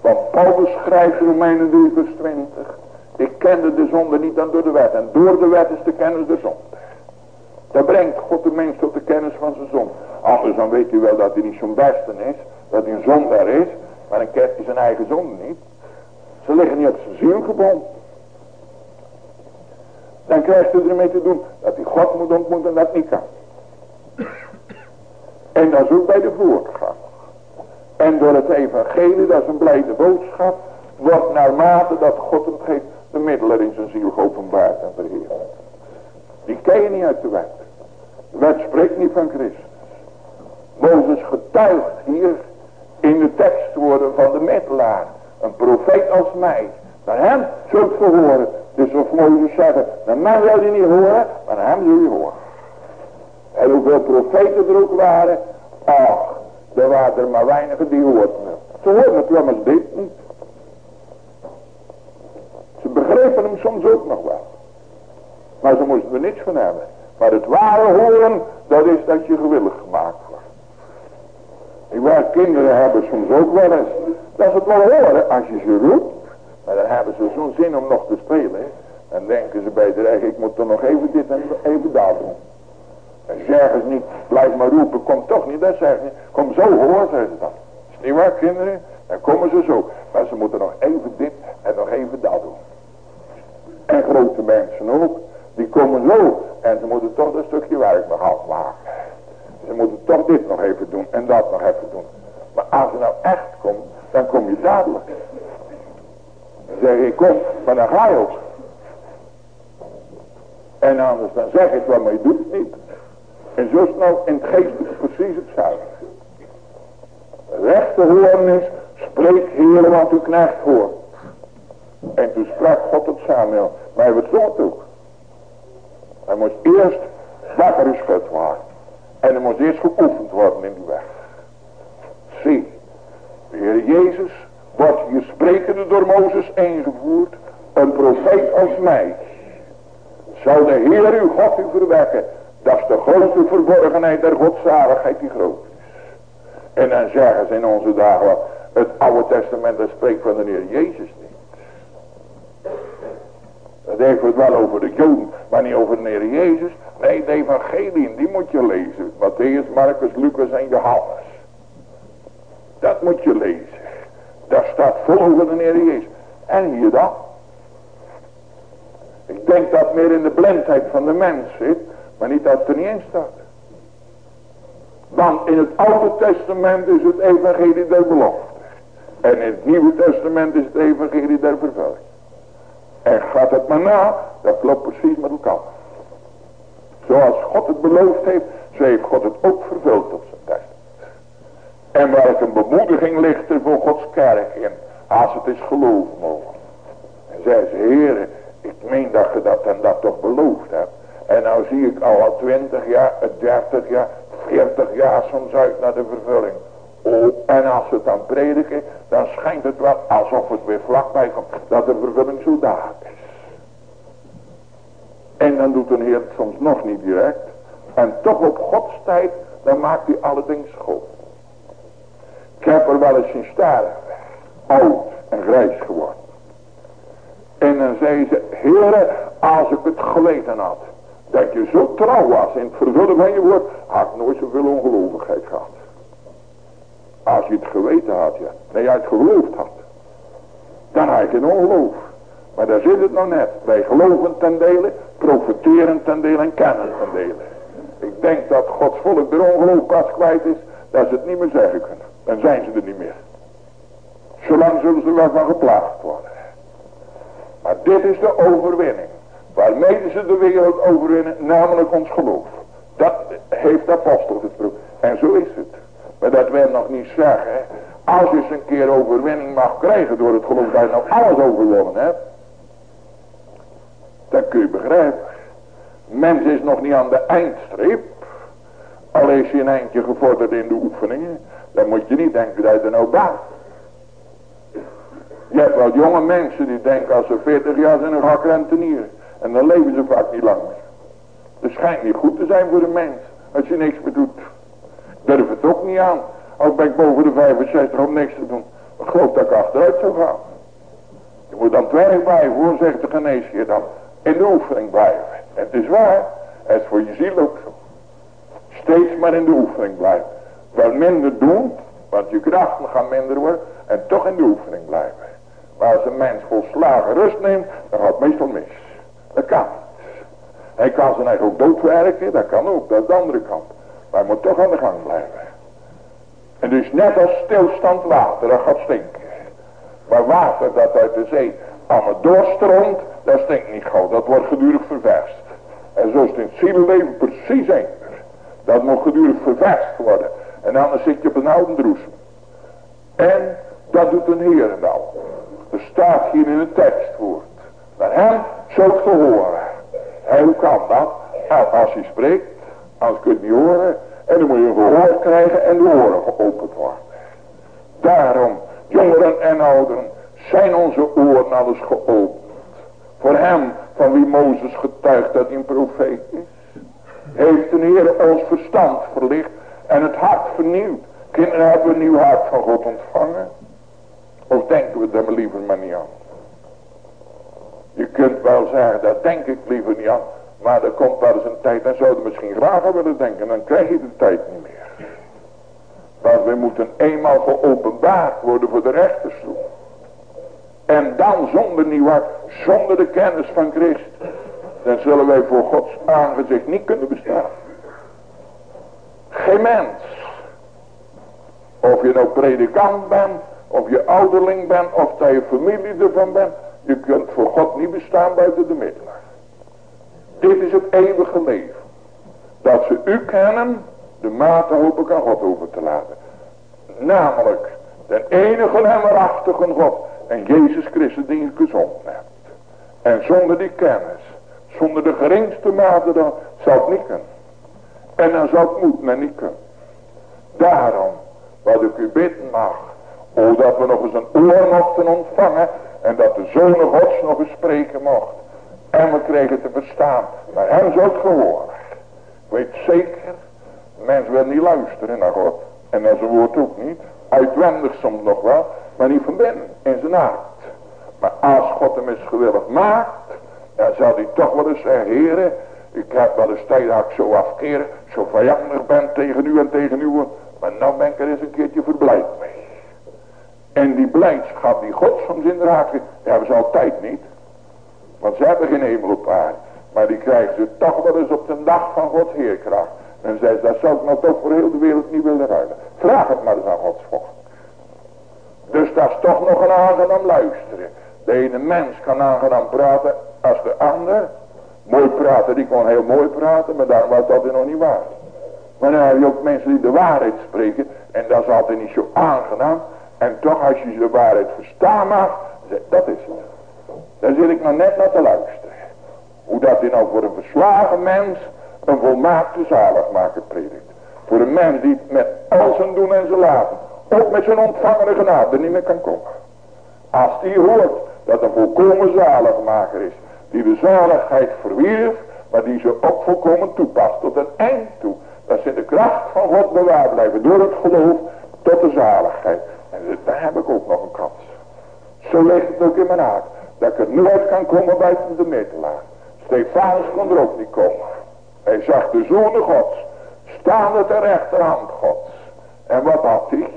Want Paulus schrijft Romeinen 3 vers 20. Ik kende de zonde niet dan door de wet. En door de wet is de kennis de zonde. Dat brengt God de mens tot de kennis van zijn zonde. Anders dan weet u wel dat hij niet zo'n beste is. Dat hij een zondaar is. Maar dan kent hij zijn eigen zonde niet. Ze liggen niet op zijn ziel gebonden. Dan krijgt hij ermee te doen dat hij God moet ontmoeten en dat niet kan. En dat is ook bij de voortgang. En door het evangelie, dat is een blijde boodschap, wordt naarmate dat God hem geeft, de middelen in zijn ziel geopenbaard en verheerd. Die ken je niet uit de wet. De wet spreekt niet van Christus. Mozes getuigt hier in de tekstwoorden van de middelaar. Een profeet als mij. Naar hem zult je horen. Dus of Mozes zeggen, naar mij wil je niet horen, maar hem zul je horen. En hoeveel profeten er ook waren, ach, er waren er maar weinigen die hoorden. Ze hoorden het wel, maar dit niet. Ze begrepen hem soms ook nog wel. Maar ze moesten er niets van hebben. Maar het ware horen, dat is dat je gewillig gemaakt wordt. Ik waar kinderen hebben soms ook wel eens. Dat ze het wel horen als je ze roept. Maar dan hebben ze zo'n zin om nog te spelen. Dan denken ze bij de reg, ik moet er nog even dit en even dat doen. En zeggen ze niet, blijf maar roepen, kom toch niet. Dat zeggen ze kom zo hoor, zeggen ze dan. Is niet waar kinderen? Dan komen ze zo. Maar ze moeten nog even dit en nog even dat doen. En grote mensen ook. Die komen zo. En ze moeten toch een stukje werk nog afmaken. Ze moeten toch dit nog even doen en dat nog even doen. Maar als je nou echt komt, dan kom je dadelijk. Zeg ik kom, maar dan ga je ook. En anders dan zeg ik wel, maar je doet het niet. En zo snel in het geest precies hetzelfde. Rechte hoorn is, spreek Heer, want uw knecht hoort. En toen sprak God tot Samuel, maar hij zo ook. Hij moest eerst wakker geschud worden. En er moest eerst geoefend worden in die weg. Zie, de Heer Jezus wordt hier sprekende door Mozes ingevoerd. Een profeet als mij. Zou de Heer uw God u verwekken. Dat is de grote verborgenheid der godzaligheid die groot is. En dan zeggen ze in onze dagen, het Oude Testament dat spreekt van de Heer Jezus niet. Dat heeft het wel over de Joden, maar niet over de Heer Jezus. Nee, de evangelieën, die moet je lezen. Matthäus, Marcus, Lucas en Johannes. Dat moet je lezen. Daar staat vol over de Heer Jezus. En hier dan. Ik denk dat meer in de blindheid van de mens zit, maar niet dat het er niet in staat. Want in het Oude Testament is het evangelie der belofte. En in het Nieuwe Testament is het evangelie der vervulling. En gaat het maar na, dat klopt precies met elkaar. Zoals God het beloofd heeft, zo heeft God het ook vervuld op zijn tijd. En waar een bemoediging ligt er voor Gods kerk in, als het is geloven mogen. En zei ze, heren, ik meen dat je dat en dat toch beloofd hebt. En nou zie ik al 20 jaar, 30 jaar, 40 jaar soms uit naar de vervulling. Oh, en als we het dan prediken, dan schijnt het wel alsof het weer vlakbij komt. Dat de vervulling zo daar is. En dan doet een Heer het soms nog niet direct. En toch op Gods tijd, dan maakt hij alle dingen schoon. Ik heb er wel eens in staren. Oud en grijs geworden. En dan zei ze, Heere, als ik het geweten had. Dat je zo trouw was in het vervullen van je woord. Had ik nooit zoveel ongelovigheid gehad. Als je het geweten had, ja. Nee, je het geloofd had. dan heb je een ongeloof. Maar daar zit het nog net. Wij geloven ten dele, profiteren ten dele en kennen ten dele. Ik denk dat Gods volk er ongeloof pas kwijt is, dat ze het niet meer zeggen kunnen. Dan zijn ze er niet meer. Zolang zullen ze wel van geplaagd worden. Maar dit is de overwinning. Waarmee ze de wereld overwinnen, namelijk ons geloof. Dat heeft de apostel gesproken. En zo is het. Maar dat wil nog niet zeggen. Als je eens een keer overwinning mag krijgen door het geloof dat je nou alles overwonnen hebt. Dan kun je begrijpen. Mens is nog niet aan de eindstreep. Al is je een eindje gevorderd in de oefeningen. Dan moet je niet denken dat je er nou baat. Je hebt wel jonge mensen die denken als ze 40 jaar zijn, dan ga ik rentenieren. En dan leven ze vaak niet lang meer. Het schijnt niet goed te zijn voor een mens. Als je niks meer doet. Durf het ook niet aan. Als ben ik boven de 65 om niks te doen. Ik geloof dat ik achteruit zou gaan. Je moet aan het werk blijven hoor, zegt de geneesheer dan. In de oefening blijven. En het is waar. Het is voor je ziel ook zo. Steeds maar in de oefening blijven. Wel minder doen. Want je krachten gaan minder worden. En toch in de oefening blijven. Maar als een mens volslagen rust neemt. Dan gaat het meestal mis. Dat kan Hij kan zijn eigen ook doodwerken. Dat kan ook. Dat is de andere kant. Maar hij moet toch aan de gang blijven. En dus net als stilstand water, dat gaat stinken. Maar water dat uit de zee allemaal doorstroomt, dat stinkt niet gauw. Dat wordt gedurig ververst. En zo is het in het zielenleven precies één. Dat moet gedurig ververst worden. En anders zit je op een oude droesem. En dat doet een Heer nou. Er staat hier in het tekstwoord. Naar hem zult te horen. En hoe kan dat? Nou, als hij spreekt, als kun je het niet horen. En dan moet je een gehoor krijgen en de oren geopend worden. Daarom, jongeren en ouderen, zijn onze oren alles geopend. Voor hem, van wie Mozes getuigt dat hij een profeet is. Heeft de Heer ons verstand verlicht en het hart vernieuwd. Kinderen hebben een nieuw hart van God ontvangen. Of denken we daar liever maar niet aan. Je kunt wel zeggen, dat denk ik liever niet aan. Maar er komt wel eens een tijd, en zouden misschien graag willen denken, dan krijg je de tijd niet meer. Want we moeten eenmaal geopenbaard worden voor de rechterstoel. En dan zonder nieuwheid, zonder de kennis van Christus, dan zullen wij voor Gods aangezicht niet kunnen bestaan. Geen mens. Of je nou predikant bent, of je ouderling bent, of dat je familie ervan bent. Je kunt voor God niet bestaan buiten de middelaar. Dit is het eeuwige leven. Dat ze u kennen, de mate hoop ik aan God over te laten. Namelijk, de enige en waarachtige God. En Jezus Christus die je gezond hebt. En zonder die kennis, zonder de geringste mate dan, zou het niet kunnen. En dan het moet men niet kunnen. Daarom, wat ik u bidden mag, o dat we nog eens een oor mochten ontvangen en dat de Zoon Gods nog eens spreken mocht. En we kregen te verstaan. Maar hem zou het gehoord. Weet zeker. Mens wil niet luisteren naar God. En naar zijn woord ook niet. Uitwendig soms nog wel. Maar niet van binnen. In zijn hart. Maar als God hem eens gewillig maakt. Dan zal hij toch wel eens zeggen. Heren. Ik heb wel eens tijd dat ik zo afkeren. Zo vijandig ben tegen u en tegen u. Maar nou ben ik er eens een keertje verblijd mee. En die blijdschap die God soms in raak hebben ze altijd niet. Want ze hebben geen hemel op aarde. Maar die krijgen ze toch wel eens op de dag van Gods Heerkracht. En zei dat zou ik nou toch voor heel de wereld niet willen ruilen. Vraag het maar eens aan Gods volk. Dus dat is toch nog een aangenaam luisteren. De ene mens kan aangenaam praten als de ander. Mooi praten, die kon heel mooi praten, maar daarom was dat nog niet waar. Maar dan heb je ook mensen die de waarheid spreken. En dat is altijd niet zo aangenaam. En toch als je de waarheid verstaan mag, dat is het. Daar zit ik maar net naar te luisteren. Hoe dat hij nou voor een verslagen mens een volmaakte zaligmaker predikt. Voor een mens die met al zijn doen en zijn laten, ook met zijn ontvangende genade niet meer kan komen. Als die hoort dat een volkomen zaligmaker is, die de zaligheid verwierf, maar die ze ook volkomen toepast tot een eind toe. Dat ze de kracht van God bewaard blijven door het geloof tot de zaligheid. En daar heb ik ook nog een kans. Zo ligt het ook in mijn hart. Dat ik er nooit kan komen buiten de middelaar. Stefanus kon er ook niet komen. Hij zag de zonen gods. Staande ter rechterhand gods. En wat had hij?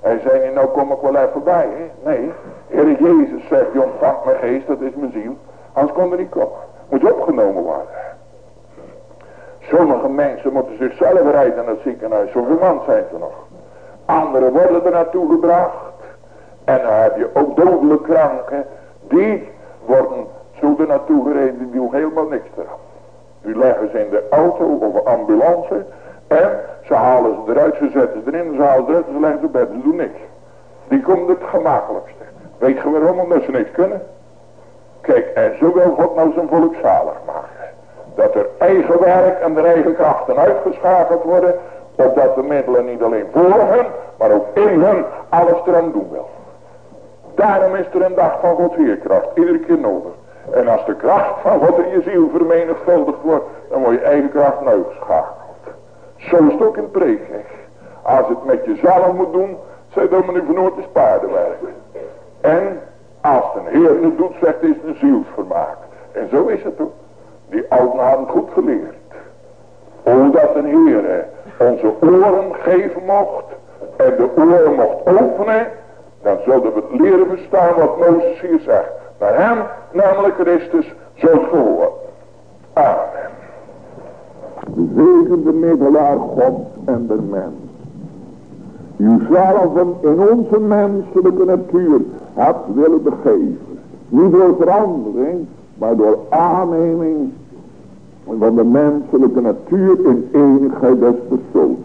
Hij zei niet, nou kom ik wel even bij. Hè? Nee, Heer Jezus zegt, je ontvangt mijn geest, dat is mijn ziel. Anders er niet komen. Moet opgenomen worden. Sommige mensen moeten zichzelf rijden naar het ziekenhuis. Zoveel man zijn er nog. Anderen worden er naartoe gebracht. En dan heb je ook dodelijk kranken. Die worden zo er naartoe gereden. Die doen helemaal niks eraan. Die leggen ze in de auto of ambulance. En ze halen ze eruit. Ze zetten ze erin. Ze halen ze eruit. Ze leggen ze op bed. Ze doen niks. Die komen het gemakkelijkste. Weet je waarom? Omdat ze niks kunnen. Kijk, en zo wil God nou zijn volk zalig maken. Dat er eigen werk en de eigen krachten uitgeschakeld worden. Opdat de middelen niet alleen voor hen, maar ook in hen alles eraan doen wil. Daarom is er een dag van Gods. Iedere keer nodig. En als de kracht van God in je ziel vermenigvuldigd wordt. Dan word je eigen kracht uitgeschakeld. Zo is het ook in preek. Als het met jezelf moet doen. Maar nu van nooit is paardenwerk. En als een Heer het doet, zegt is de zielsvermaak. En zo is het ook. Die ouden hadden goed geleerd. O dat een Heer onze oren geven mocht. En de oren mocht openen. Dan zullen we het leren verstaan wat Mozes hier zegt. Naar hem, namelijk Christus, zult gehoord. Amen. De middelaar God en de mens. Zelf in onze menselijke natuur hebt willen begeven. Niet door verandering, maar door aanneming van de menselijke natuur in enigheid des persoons.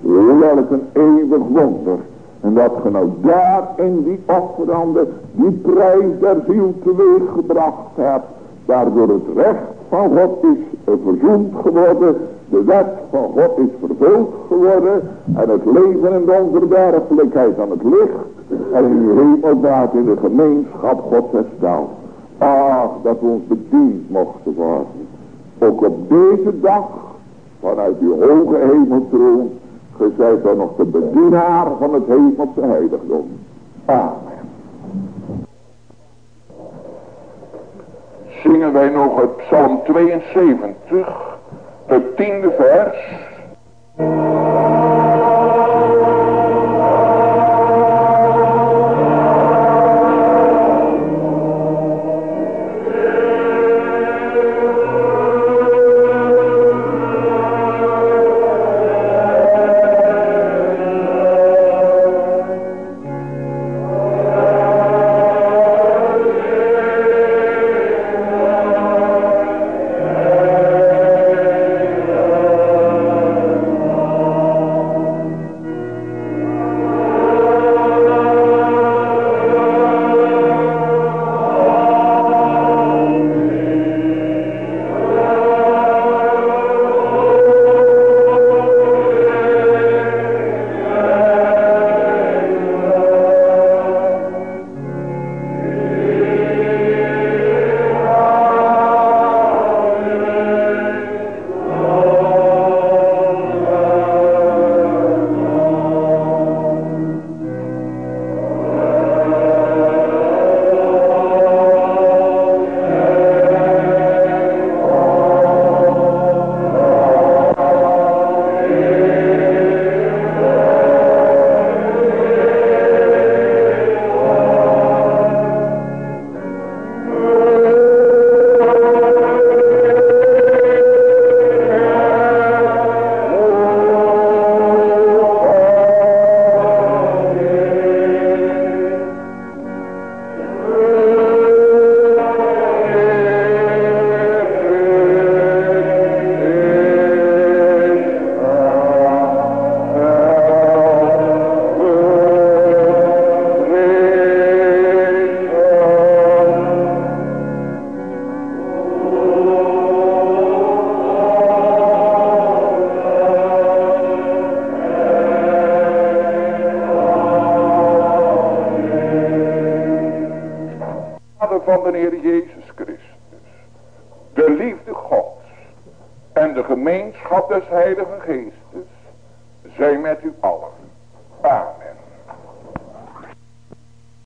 Welk een eeuwig wonder. En dat ge nou daar in die offerande die prijs der ziel teweeg gebracht hebt. Waardoor het recht van God is verzoend geworden. De wet van God is vervuld geworden. En het leven in de onderwerpelijkheid aan het licht. En in uw hemeldaad in de gemeenschap God hersteld. Ach, dat we ons bediend mochten worden. Ook op deze dag, vanuit uw hoge hemeltroon, ge zijt dan nog de bedienaar van het hemelse heiligdom. Amen. Zingen wij nog het psalm 72, het tiende vers.